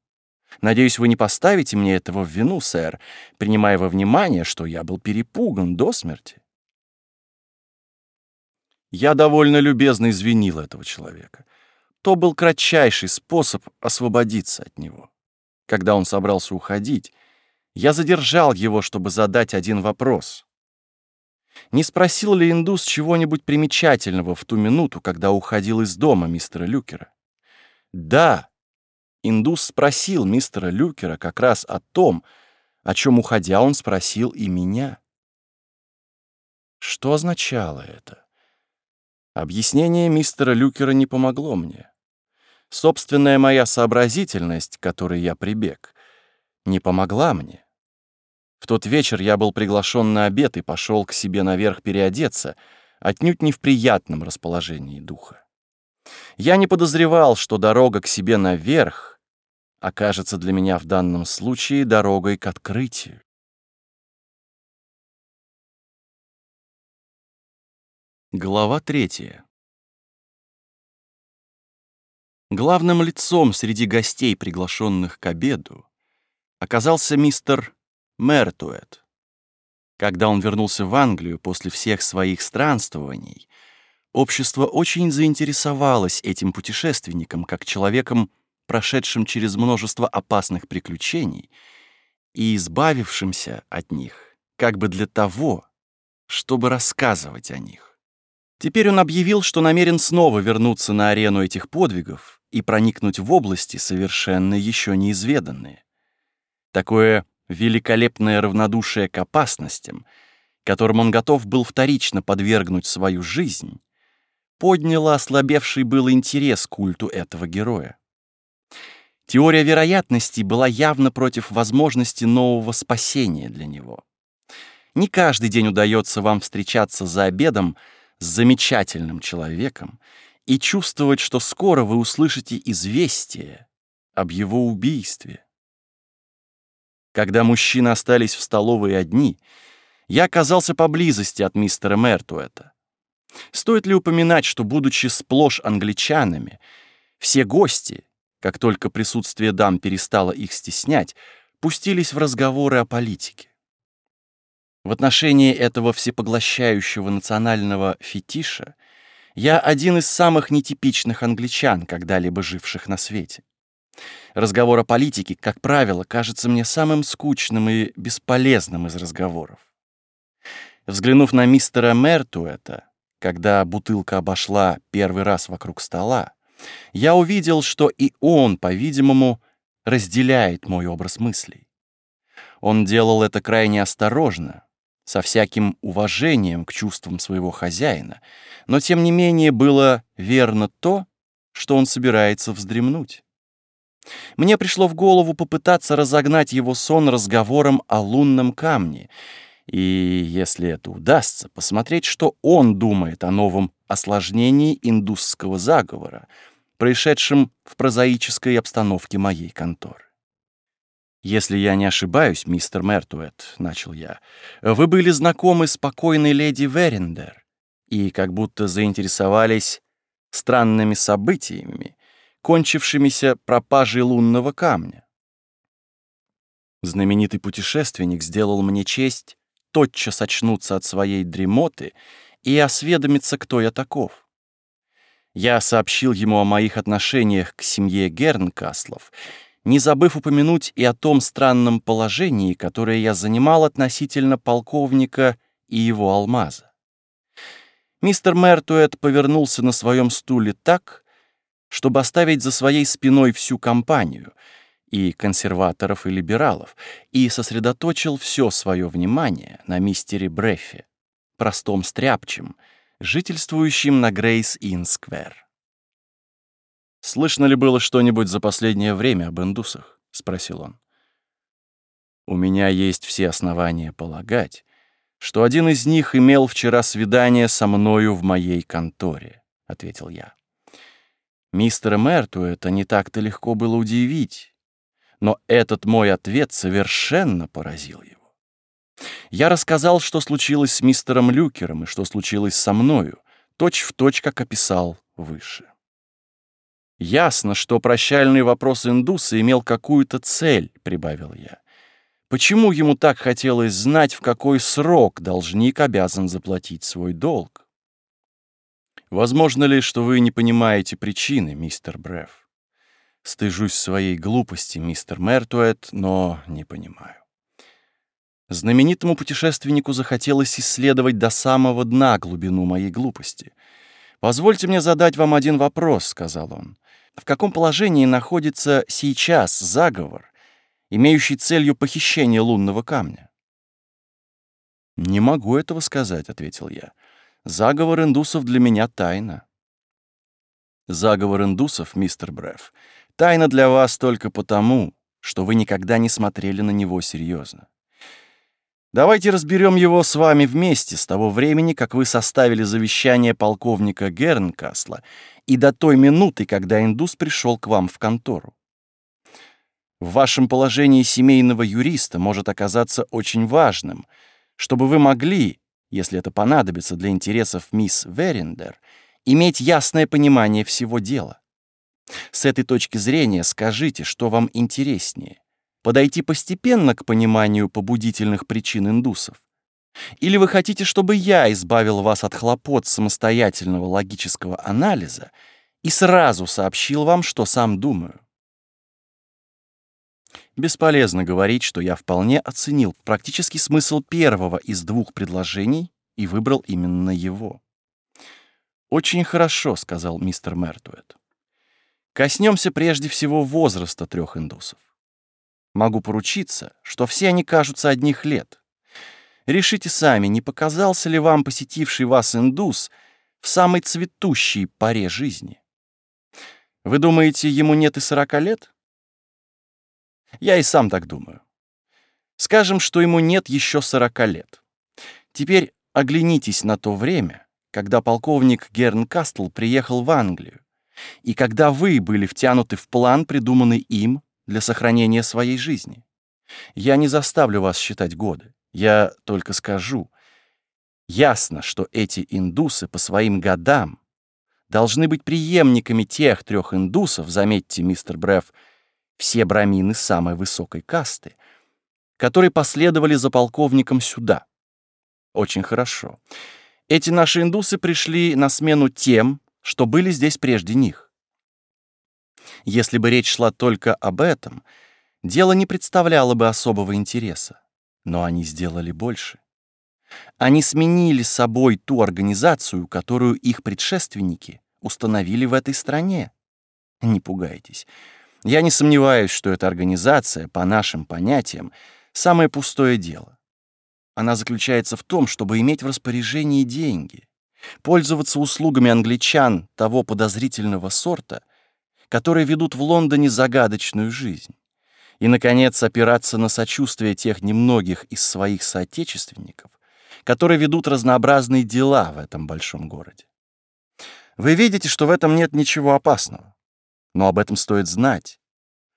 Надеюсь, вы не поставите мне этого в вину, сэр, принимая во внимание, что я был перепуган до смерти. Я довольно любезно извинил этого человека. То был кратчайший способ освободиться от него. Когда он собрался уходить, я задержал его, чтобы задать один вопрос. Не спросил ли индус чего-нибудь примечательного в ту минуту, когда уходил из дома мистера Люкера? Да, Индус спросил мистера Люкера как раз о том, о чем, уходя, он спросил и меня. Что означало это? Объяснение мистера Люкера не помогло мне. Собственная моя сообразительность, к которой я прибег, не помогла мне. В тот вечер я был приглашен на обед и пошел к себе наверх переодеться, отнюдь не в приятном расположении духа. Я не подозревал, что дорога к себе наверх окажется для меня в данном случае дорогой к открытию. Глава третья. Главным лицом среди гостей, приглашенных к обеду, оказался мистер Мертуэт. Когда он вернулся в Англию после всех своих странствований, Общество очень заинтересовалось этим путешественником как человеком, прошедшим через множество опасных приключений и избавившимся от них, как бы для того, чтобы рассказывать о них. Теперь он объявил, что намерен снова вернуться на арену этих подвигов и проникнуть в области, совершенно еще неизведанные. Такое великолепное равнодушие к опасностям, которым он готов был вторично подвергнуть свою жизнь, подняло ослабевший был интерес к культу этого героя. Теория вероятности была явно против возможности нового спасения для него. Не каждый день удается вам встречаться за обедом с замечательным человеком и чувствовать, что скоро вы услышите известие об его убийстве. Когда мужчины остались в столовой одни, я оказался поблизости от мистера Мертуэта. Стоит ли упоминать, что, будучи сплошь англичанами, все гости, как только присутствие дам перестало их стеснять, пустились в разговоры о политике. В отношении этого всепоглощающего национального фетиша я один из самых нетипичных англичан, когда-либо живших на свете. Разговор о политике, как правило, кажется мне самым скучным и бесполезным из разговоров. Взглянув на мистера Мертуэта, когда бутылка обошла первый раз вокруг стола, я увидел, что и он, по-видимому, разделяет мой образ мыслей. Он делал это крайне осторожно, со всяким уважением к чувствам своего хозяина, но тем не менее было верно то, что он собирается вздремнуть. Мне пришло в голову попытаться разогнать его сон разговором о лунном камне, И если это удастся, посмотреть, что он думает о новом осложнении индусского заговора, происшедшем в прозаической обстановке моей конторы. «Если я не ошибаюсь, мистер Мертуэт», — начал я, — «вы были знакомы с покойной леди Верендер и как будто заинтересовались странными событиями, кончившимися пропажей лунного камня. Знаменитый путешественник сделал мне честь тотчас очнуться от своей дремоты и осведомиться, кто я таков. Я сообщил ему о моих отношениях к семье Гернкаслов, не забыв упомянуть и о том странном положении, которое я занимал относительно полковника и его алмаза. Мистер Мертуэт повернулся на своем стуле так, чтобы оставить за своей спиной всю компанию — и консерваторов, и либералов, и сосредоточил все свое внимание на мистере Бреффе, простом стряпчем, жительствующем на Грейз-Инн-Сквер. «Слышно ли было что-нибудь за последнее время об индусах?» — спросил он. «У меня есть все основания полагать, что один из них имел вчера свидание со мною в моей конторе», — ответил я. Мистера Мертуэта это не так-то легко было удивить, но этот мой ответ совершенно поразил его. Я рассказал, что случилось с мистером Люкером и что случилось со мною, точь в точь, как описал выше. «Ясно, что прощальный вопрос индуса имел какую-то цель», — прибавил я. «Почему ему так хотелось знать, в какой срок должник обязан заплатить свой долг?» «Возможно ли, что вы не понимаете причины, мистер Бреф?» Стыжусь своей глупости, мистер Мертуэт, но не понимаю. Знаменитому путешественнику захотелось исследовать до самого дна глубину моей глупости. «Позвольте мне задать вам один вопрос», — сказал он. «В каком положении находится сейчас заговор, имеющий целью похищения лунного камня?» «Не могу этого сказать», — ответил я. «Заговор индусов для меня тайна». «Заговор индусов, мистер Бреф, Тайна для вас только потому, что вы никогда не смотрели на него серьезно. Давайте разберем его с вами вместе с того времени, как вы составили завещание полковника Гернкасла и до той минуты, когда индус пришел к вам в контору. В вашем положении семейного юриста может оказаться очень важным, чтобы вы могли, если это понадобится для интересов мисс Верендер, иметь ясное понимание всего дела. С этой точки зрения скажите, что вам интереснее. Подойти постепенно к пониманию побудительных причин индусов? Или вы хотите, чтобы я избавил вас от хлопот самостоятельного логического анализа и сразу сообщил вам, что сам думаю? Бесполезно говорить, что я вполне оценил практический смысл первого из двух предложений и выбрал именно его. «Очень хорошо», — сказал мистер Мертуэт. Коснемся прежде всего возраста трех индусов. Могу поручиться, что все они кажутся одних лет. Решите сами, не показался ли вам посетивший вас индус в самой цветущей поре жизни? Вы думаете, ему нет и сорока лет? Я и сам так думаю. Скажем, что ему нет еще сорока лет. Теперь оглянитесь на то время, когда полковник Герн Кастл приехал в Англию и когда вы были втянуты в план, придуманный им для сохранения своей жизни. Я не заставлю вас считать годы. Я только скажу. Ясно, что эти индусы по своим годам должны быть преемниками тех трех индусов, заметьте, мистер Бреф, все брамины самой высокой касты, которые последовали за полковником сюда. Очень хорошо. Эти наши индусы пришли на смену тем, что были здесь прежде них. Если бы речь шла только об этом, дело не представляло бы особого интереса. Но они сделали больше. Они сменили собой ту организацию, которую их предшественники установили в этой стране. Не пугайтесь. Я не сомневаюсь, что эта организация, по нашим понятиям, самое пустое дело. Она заключается в том, чтобы иметь в распоряжении деньги пользоваться услугами англичан того подозрительного сорта, которые ведут в Лондоне загадочную жизнь. И, наконец, опираться на сочувствие тех немногих из своих соотечественников, которые ведут разнообразные дела в этом большом городе. Вы видите, что в этом нет ничего опасного. Но об этом стоит знать,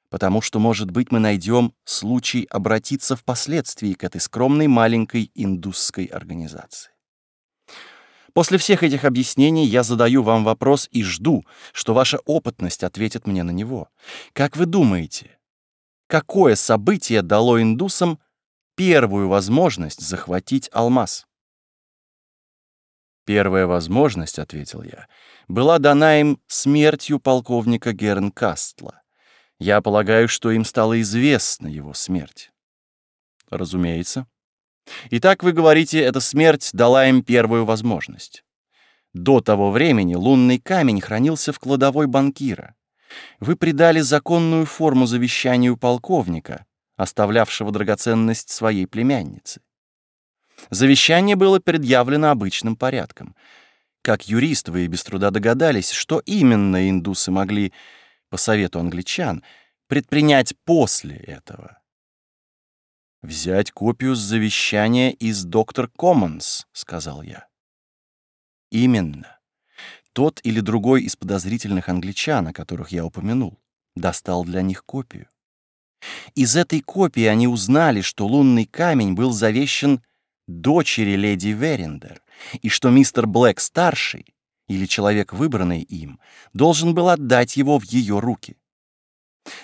потому что, может быть, мы найдем случай обратиться впоследствии к этой скромной маленькой индусской организации. После всех этих объяснений я задаю вам вопрос и жду, что ваша опытность ответит мне на него. Как вы думаете, какое событие дало индусам первую возможность захватить алмаз? Первая возможность, — ответил я, — была дана им смертью полковника Гернкастла. Я полагаю, что им стало известна его смерть. Разумеется. Итак, вы говорите, эта смерть дала им первую возможность. До того времени лунный камень хранился в кладовой банкира. Вы придали законную форму завещанию полковника, оставлявшего драгоценность своей племяннице. Завещание было предъявлено обычным порядком. Как юрист вы без труда догадались, что именно индусы могли, по совету англичан, предпринять после этого. «Взять копию с завещания из доктор Коммонс», — сказал я. «Именно. Тот или другой из подозрительных англичан, о которых я упомянул, достал для них копию. Из этой копии они узнали, что лунный камень был завещен дочери леди Верендер, и что мистер Блэк-старший, или человек, выбранный им, должен был отдать его в ее руки.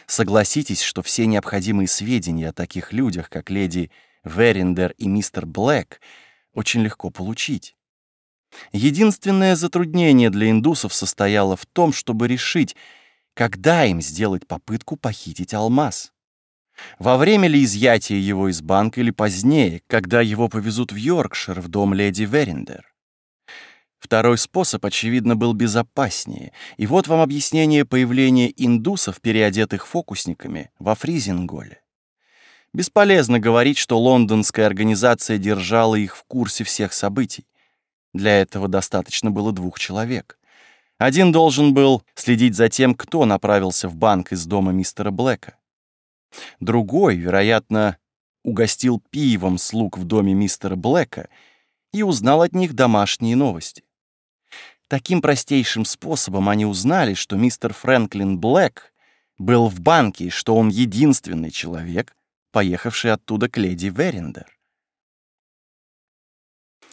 Согласитесь, что все необходимые сведения о таких людях, как леди Верендер и мистер Блэк, очень легко получить. Единственное затруднение для индусов состояло в том, чтобы решить, когда им сделать попытку похитить алмаз. Во время ли изъятия его из банка или позднее, когда его повезут в Йоркшир в дом леди Верендер? Второй способ, очевидно, был безопаснее. И вот вам объяснение появления индусов, переодетых фокусниками, во Фризинголе. Бесполезно говорить, что лондонская организация держала их в курсе всех событий. Для этого достаточно было двух человек. Один должен был следить за тем, кто направился в банк из дома мистера Блэка. Другой, вероятно, угостил пивом слуг в доме мистера Блэка и узнал от них домашние новости. Таким простейшим способом они узнали, что мистер Фрэнклин Блэк был в банке что он единственный человек, поехавший оттуда к леди Верендер.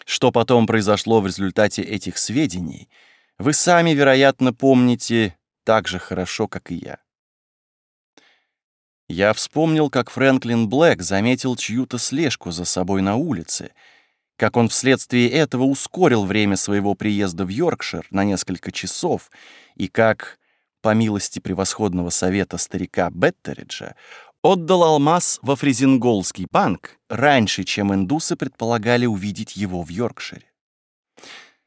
Что потом произошло в результате этих сведений, вы сами, вероятно, помните так же хорошо, как и я. Я вспомнил, как Фрэнклин Блэк заметил чью-то слежку за собой на улице, как он вследствие этого ускорил время своего приезда в Йоркшир на несколько часов, и как, по милости превосходного совета старика Беттериджа, отдал алмаз во Фризинголский банк раньше, чем индусы предполагали увидеть его в Йоркшире.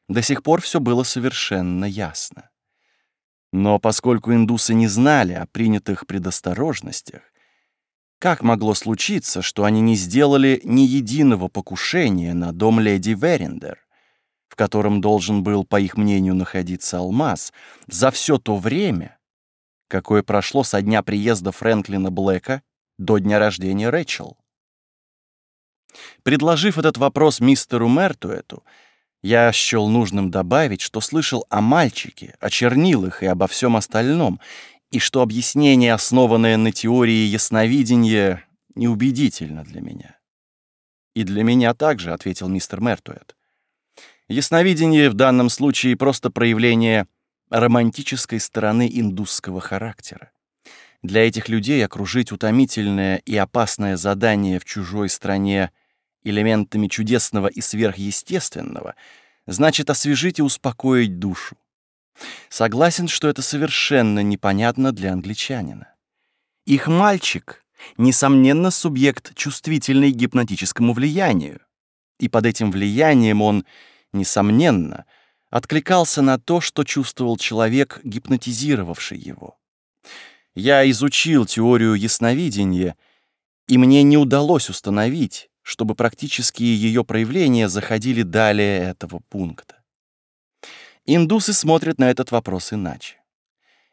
До сих пор все было совершенно ясно. Но поскольку индусы не знали о принятых предосторожностях, как могло случиться, что они не сделали ни единого покушения на дом леди Верендер, в котором должен был, по их мнению, находиться алмаз, за все то время, какое прошло со дня приезда Фрэнклина Блэка до дня рождения Рэчел? Предложив этот вопрос мистеру Мертуэту, я счел нужным добавить, что слышал о мальчике, о чернилах и обо всем остальном, и что объяснение, основанное на теории ясновидения, неубедительно для меня. «И для меня также», — ответил мистер Мертуэт. «Ясновидение в данном случае просто проявление романтической стороны индусского характера. Для этих людей окружить утомительное и опасное задание в чужой стране элементами чудесного и сверхъестественного, значит освежить и успокоить душу. Согласен, что это совершенно непонятно для англичанина. Их мальчик, несомненно, субъект, чувствительный гипнотическому влиянию. И под этим влиянием он, несомненно, откликался на то, что чувствовал человек, гипнотизировавший его. Я изучил теорию ясновидения, и мне не удалось установить, чтобы практические ее проявления заходили далее этого пункта. Индусы смотрят на этот вопрос иначе.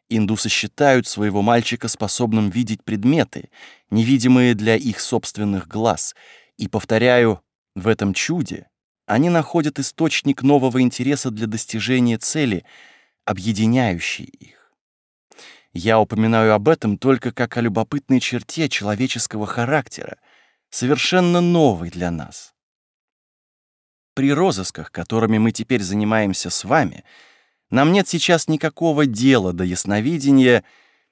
Индусы считают своего мальчика способным видеть предметы, невидимые для их собственных глаз, и, повторяю, в этом чуде они находят источник нового интереса для достижения цели, объединяющей их. Я упоминаю об этом только как о любопытной черте человеческого характера, совершенно новой для нас. При розысках, которыми мы теперь занимаемся с вами, нам нет сейчас никакого дела до ясновидения,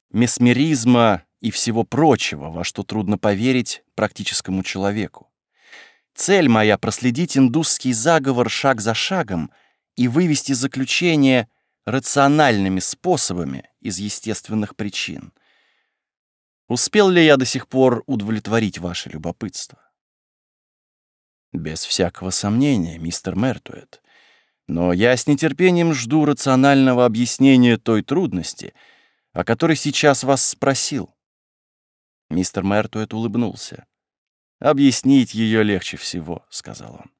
месмеризма и всего прочего, во что трудно поверить практическому человеку. Цель моя — проследить индусский заговор шаг за шагом и вывести заключение рациональными способами из естественных причин. Успел ли я до сих пор удовлетворить ваше любопытство? Без всякого сомнения, мистер Мертуэт. Но я с нетерпением жду рационального объяснения той трудности, о которой сейчас вас спросил. Мистер Мертуэт улыбнулся. «Объяснить ее легче всего», — сказал он.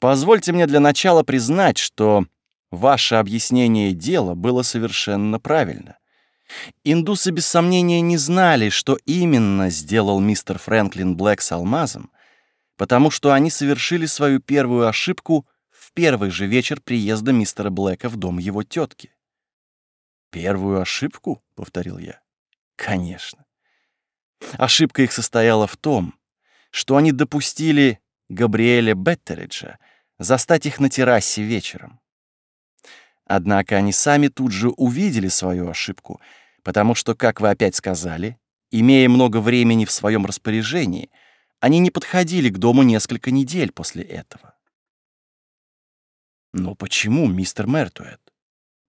«Позвольте мне для начала признать, что ваше объяснение дела было совершенно правильно. Индусы без сомнения не знали, что именно сделал мистер Фрэнклин Блэк с алмазом, потому что они совершили свою первую ошибку в первый же вечер приезда мистера Блэка в дом его тетки. «Первую ошибку?» — повторил я. «Конечно. Ошибка их состояла в том, что они допустили Габриэля Беттериджа застать их на террасе вечером. Однако они сами тут же увидели свою ошибку, потому что, как вы опять сказали, имея много времени в своем распоряжении, они не подходили к дому несколько недель после этого. Но почему, мистер Мертуэт?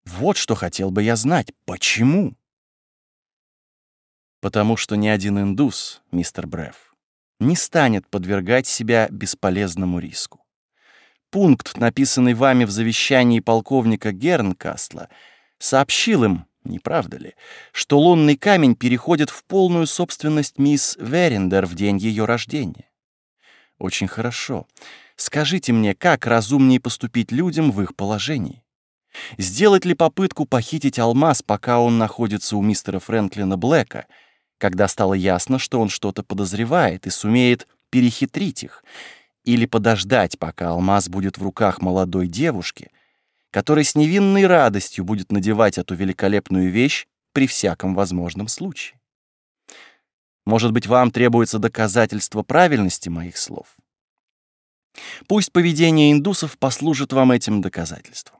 Вот что хотел бы я знать. Почему? Потому что ни один индус, мистер Бреф, не станет подвергать себя бесполезному риску. Пункт, написанный вами в завещании полковника Гернкастла, сообщил им, не правда ли, что лунный камень переходит в полную собственность мисс Верендер в день ее рождения. Очень хорошо. Скажите мне, как разумнее поступить людям в их положении? Сделать ли попытку похитить алмаз, пока он находится у мистера Фрэнклина Блэка — когда стало ясно, что он что-то подозревает и сумеет перехитрить их, или подождать, пока алмаз будет в руках молодой девушки, которая с невинной радостью будет надевать эту великолепную вещь при всяком возможном случае. Может быть, вам требуется доказательство правильности моих слов? Пусть поведение индусов послужит вам этим доказательством.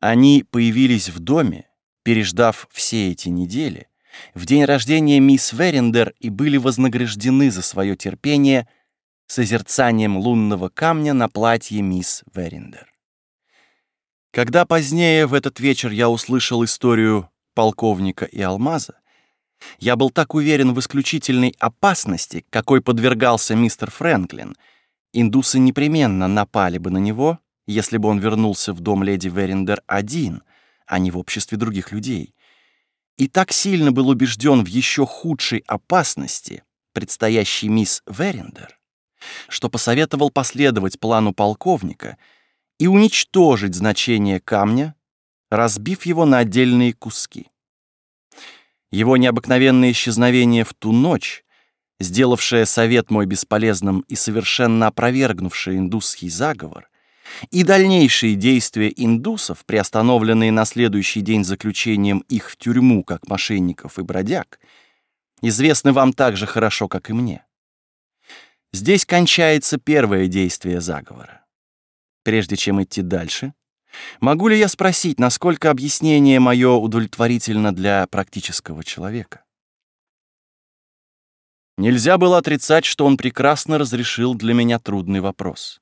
Они появились в доме, переждав все эти недели, в день рождения мисс Верендер и были вознаграждены за свое терпение созерцанием лунного камня на платье мисс Верендер. Когда позднее в этот вечер я услышал историю полковника и алмаза, я был так уверен в исключительной опасности, какой подвергался мистер Фрэнклин, индусы непременно напали бы на него, если бы он вернулся в дом леди Верендер один, а не в обществе других людей. И так сильно был убежден в еще худшей опасности, предстоящей мисс Верендер, что посоветовал последовать плану полковника и уничтожить значение камня, разбив его на отдельные куски. Его необыкновенное исчезновение в ту ночь, сделавшее совет мой бесполезным и совершенно опровергнувшее индусский заговор, и дальнейшие действия индусов, приостановленные на следующий день заключением их в тюрьму как мошенников и бродяг, известны вам так же хорошо, как и мне. Здесь кончается первое действие заговора. Прежде чем идти дальше, могу ли я спросить, насколько объяснение мое удовлетворительно для практического человека? Нельзя было отрицать, что он прекрасно разрешил для меня трудный вопрос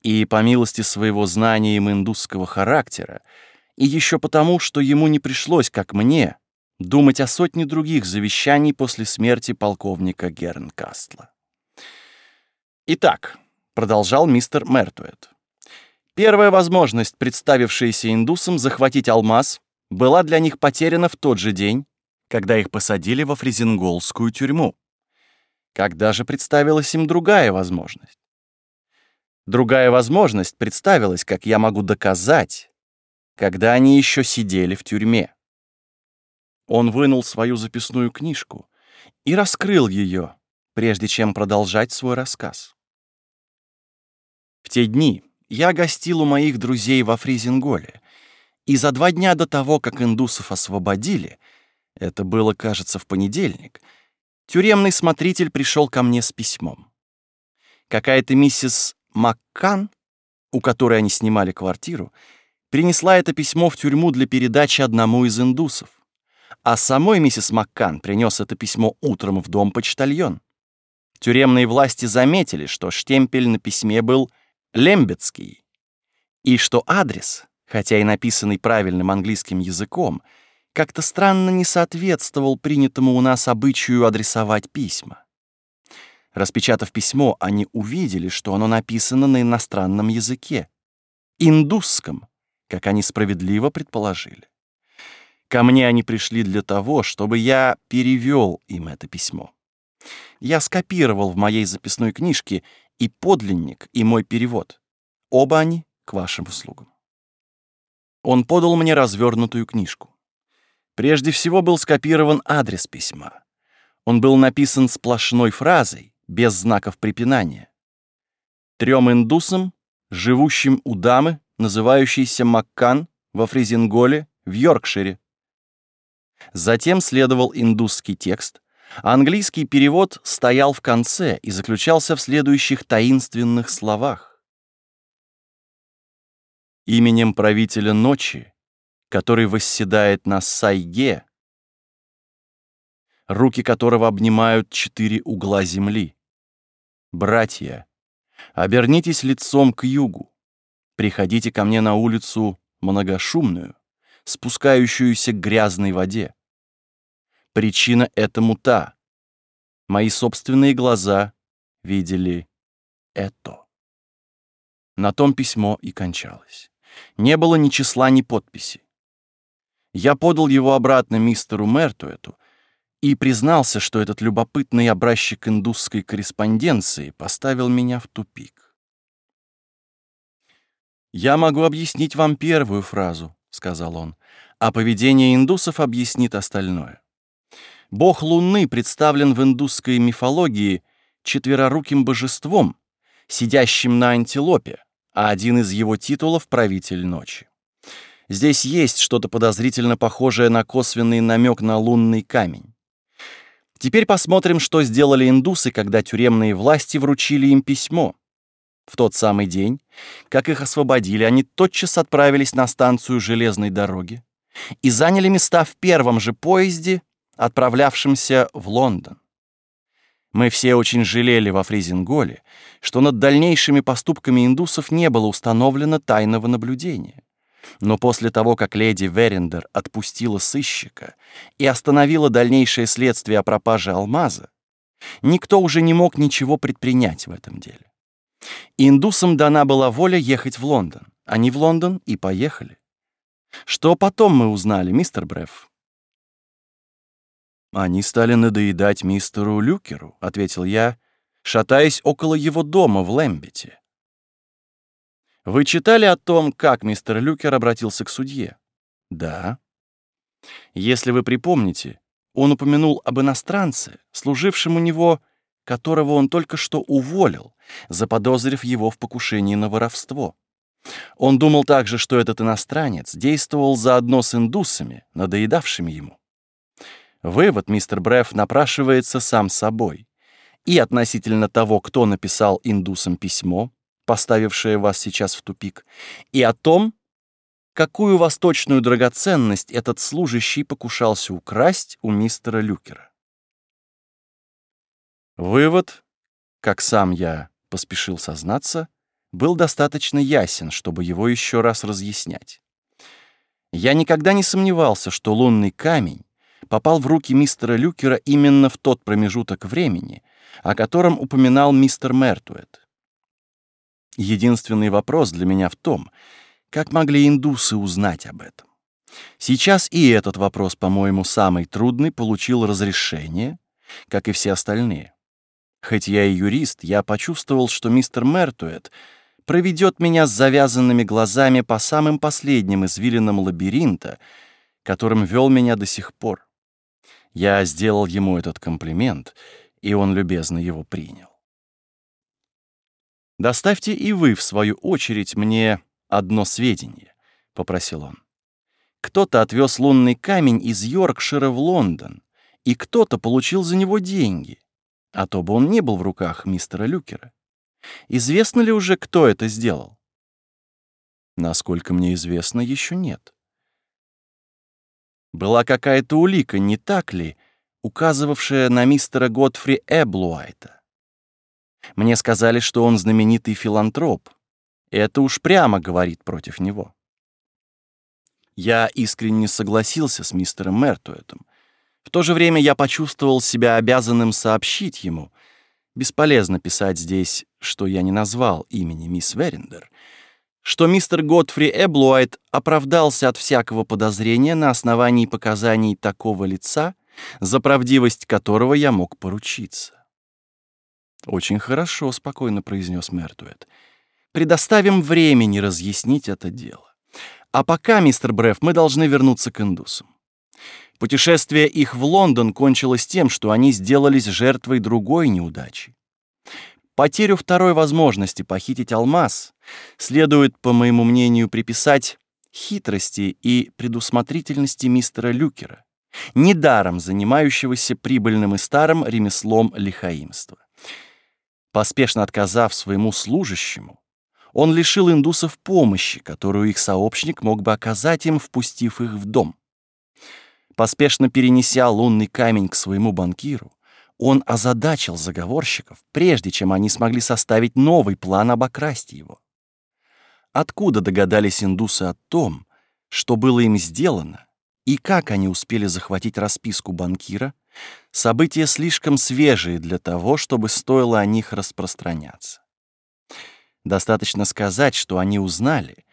и по милости своего знания им индусского характера, и еще потому, что ему не пришлось, как мне, думать о сотне других завещаний после смерти полковника Гернкастла. «Итак», — продолжал мистер Мертуэт, «первая возможность, представившаяся индусам захватить алмаз, была для них потеряна в тот же день, когда их посадили во Фризинголскую тюрьму. Когда же представилась им другая возможность? Другая возможность представилась, как я могу доказать, когда они еще сидели в тюрьме. Он вынул свою записную книжку и раскрыл ее, прежде чем продолжать свой рассказ. В те дни я гостил у моих друзей во Фризинголе, и за два дня до того, как индусов освободили, это было, кажется, в понедельник, тюремный смотритель пришел ко мне с письмом. Какая-то миссис Маккан, у которой они снимали квартиру, принесла это письмо в тюрьму для передачи одному из индусов. А самой миссис Маккан принес это письмо утром в дом почтальон. Тюремные власти заметили, что штемпель на письме был Лембетский, и что адрес, хотя и написанный правильным английским языком, как-то странно не соответствовал принятому у нас обычаю адресовать письма. Распечатав письмо, они увидели, что оно написано на иностранном языке, индусском, как они справедливо предположили. Ко мне они пришли для того, чтобы я перевел им это письмо. Я скопировал в моей записной книжке и подлинник, и мой перевод. Оба они к вашим услугам. Он подал мне развернутую книжку. Прежде всего был скопирован адрес письма. Он был написан сплошной фразой, без знаков препинания. Трем индусам, живущим у дамы, называющейся Маккан во Фризинголе в Йоркшире. Затем следовал индусский текст, Английский перевод стоял в конце и заключался в следующих таинственных словах. «Именем правителя ночи, который восседает на сайге, руки которого обнимают четыре угла земли. Братья, обернитесь лицом к югу, приходите ко мне на улицу многошумную, спускающуюся к грязной воде. Причина этому та. Мои собственные глаза видели это. На том письмо и кончалось. Не было ни числа, ни подписи. Я подал его обратно мистеру Мертуэту и признался, что этот любопытный образчик индусской корреспонденции поставил меня в тупик. «Я могу объяснить вам первую фразу», — сказал он, «а поведение индусов объяснит остальное. Бог Луны представлен в индусской мифологии четвероруким божеством, сидящим на антилопе, а один из его титулов — правитель ночи. Здесь есть что-то подозрительно похожее на косвенный намек на лунный камень. Теперь посмотрим, что сделали индусы, когда тюремные власти вручили им письмо. В тот самый день, как их освободили, они тотчас отправились на станцию железной дороги и заняли места в первом же поезде, отправлявшимся в Лондон. Мы все очень жалели во Фризинголе, что над дальнейшими поступками индусов не было установлено тайного наблюдения. Но после того, как леди Верендер отпустила сыщика и остановила дальнейшее следствие о пропаже алмаза, никто уже не мог ничего предпринять в этом деле. Индусам дана была воля ехать в Лондон. Они в Лондон и поехали. Что потом мы узнали, мистер Брефф? «Они стали надоедать мистеру Люкеру», — ответил я, шатаясь около его дома в Лэмбете. «Вы читали о том, как мистер Люкер обратился к судье?» «Да». «Если вы припомните, он упомянул об иностранце, служившем у него, которого он только что уволил, заподозрив его в покушении на воровство. Он думал также, что этот иностранец действовал заодно с индусами, надоедавшими ему. Вывод, мистер Бреф, напрашивается сам собой. И относительно того, кто написал индусам письмо, поставившее вас сейчас в тупик, и о том, какую восточную драгоценность этот служащий покушался украсть у мистера Люкера. Вывод, как сам я поспешил сознаться, был достаточно ясен, чтобы его еще раз разъяснять. Я никогда не сомневался, что лунный камень попал в руки мистера Люкера именно в тот промежуток времени, о котором упоминал мистер Мертуэт. Единственный вопрос для меня в том, как могли индусы узнать об этом. Сейчас и этот вопрос, по-моему, самый трудный, получил разрешение, как и все остальные. Хоть я и юрист, я почувствовал, что мистер Мертуэт проведет меня с завязанными глазами по самым последним извилинам лабиринта, которым вел меня до сих пор. Я сделал ему этот комплимент, и он любезно его принял. «Доставьте и вы, в свою очередь, мне одно сведение», — попросил он. «Кто-то отвез лунный камень из Йоркшира в Лондон, и кто-то получил за него деньги, а то бы он не был в руках мистера Люкера. Известно ли уже, кто это сделал?» «Насколько мне известно, еще нет». Была какая-то улика, не так ли, указывавшая на мистера Готфри Эблуайта? Мне сказали, что он знаменитый филантроп. Это уж прямо говорит против него. Я искренне согласился с мистером Мертуэтом. В то же время я почувствовал себя обязанным сообщить ему. Бесполезно писать здесь, что я не назвал имени мисс Верендер — что мистер Готфри Эблуайт оправдался от всякого подозрения на основании показаний такого лица, за правдивость которого я мог поручиться. «Очень хорошо», — спокойно произнес Мертуэт. «Предоставим времени разъяснить это дело. А пока, мистер Бреф, мы должны вернуться к индусам. Путешествие их в Лондон кончилось тем, что они сделались жертвой другой неудачи. Потерю второй возможности похитить алмаз следует, по моему мнению, приписать хитрости и предусмотрительности мистера Люкера, недаром занимающегося прибыльным и старым ремеслом лихаимства. Поспешно отказав своему служащему, он лишил индусов помощи, которую их сообщник мог бы оказать им, впустив их в дом. Поспешно перенеся лунный камень к своему банкиру, он озадачил заговорщиков, прежде чем они смогли составить новый план обокрасть его. Откуда догадались индусы о том, что было им сделано, и как они успели захватить расписку банкира, события слишком свежие для того, чтобы стоило о них распространяться. Достаточно сказать, что они узнали,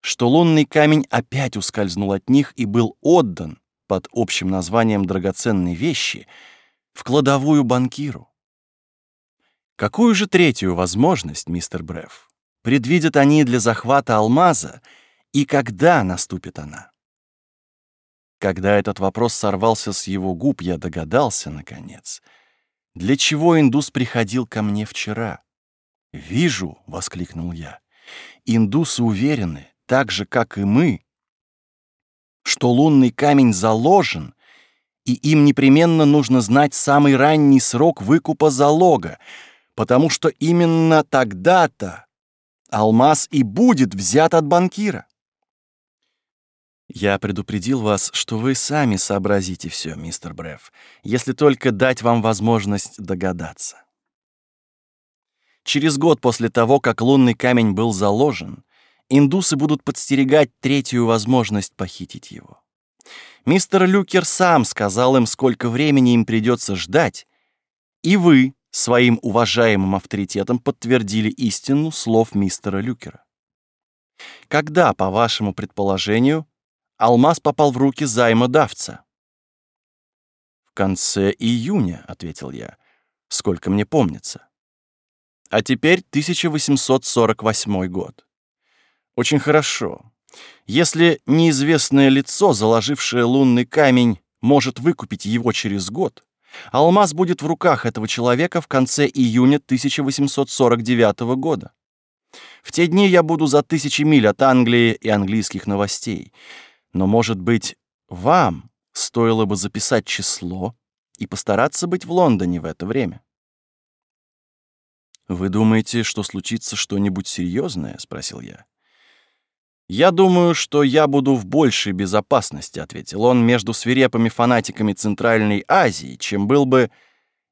что лунный камень опять ускользнул от них и был отдан под общим названием драгоценной вещи — в кладовую банкиру. Какую же третью возможность, мистер Бреф, предвидят они для захвата алмаза и когда наступит она? Когда этот вопрос сорвался с его губ, я догадался, наконец, для чего индус приходил ко мне вчера. «Вижу», — воскликнул я, — «индусы уверены, так же, как и мы, что лунный камень заложен и им непременно нужно знать самый ранний срок выкупа залога, потому что именно тогда-то алмаз и будет взят от банкира. Я предупредил вас, что вы сами сообразите все, мистер Бреф, если только дать вам возможность догадаться. Через год после того, как лунный камень был заложен, индусы будут подстерегать третью возможность похитить его. Мистер Люкер сам сказал им, сколько времени им придется ждать, и вы своим уважаемым авторитетом подтвердили истину слов мистера Люкера. Когда, по вашему предположению, алмаз попал в руки займодавца? В конце июня, ответил я, сколько мне помнится. А теперь 1848 год. Очень хорошо. Если неизвестное лицо, заложившее лунный камень, может выкупить его через год, алмаз будет в руках этого человека в конце июня 1849 года. В те дни я буду за тысячи миль от Англии и английских новостей. Но, может быть, вам стоило бы записать число и постараться быть в Лондоне в это время. «Вы думаете, что случится что-нибудь серьезное?» — спросил я. «Я думаю, что я буду в большей безопасности», — ответил он, «между свирепыми фанатиками Центральной Азии, чем был бы,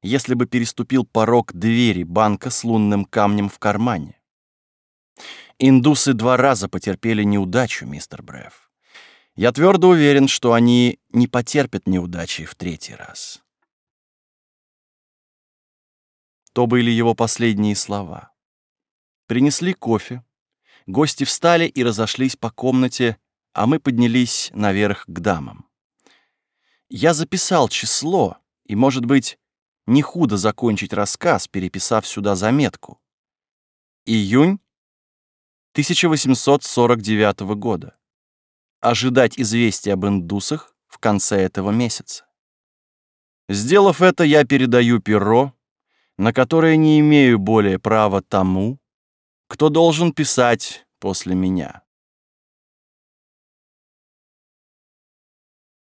если бы переступил порог двери банка с лунным камнем в кармане. Индусы два раза потерпели неудачу, мистер Бреф. Я твердо уверен, что они не потерпят неудачи в третий раз». То были его последние слова. Принесли кофе, Гости встали и разошлись по комнате, а мы поднялись наверх к дамам. Я записал число, и, может быть, не худо закончить рассказ, переписав сюда заметку. Июнь 1849 года. Ожидать известия об индусах в конце этого месяца. Сделав это, я передаю перо, на которое не имею более права тому, кто должен писать после меня.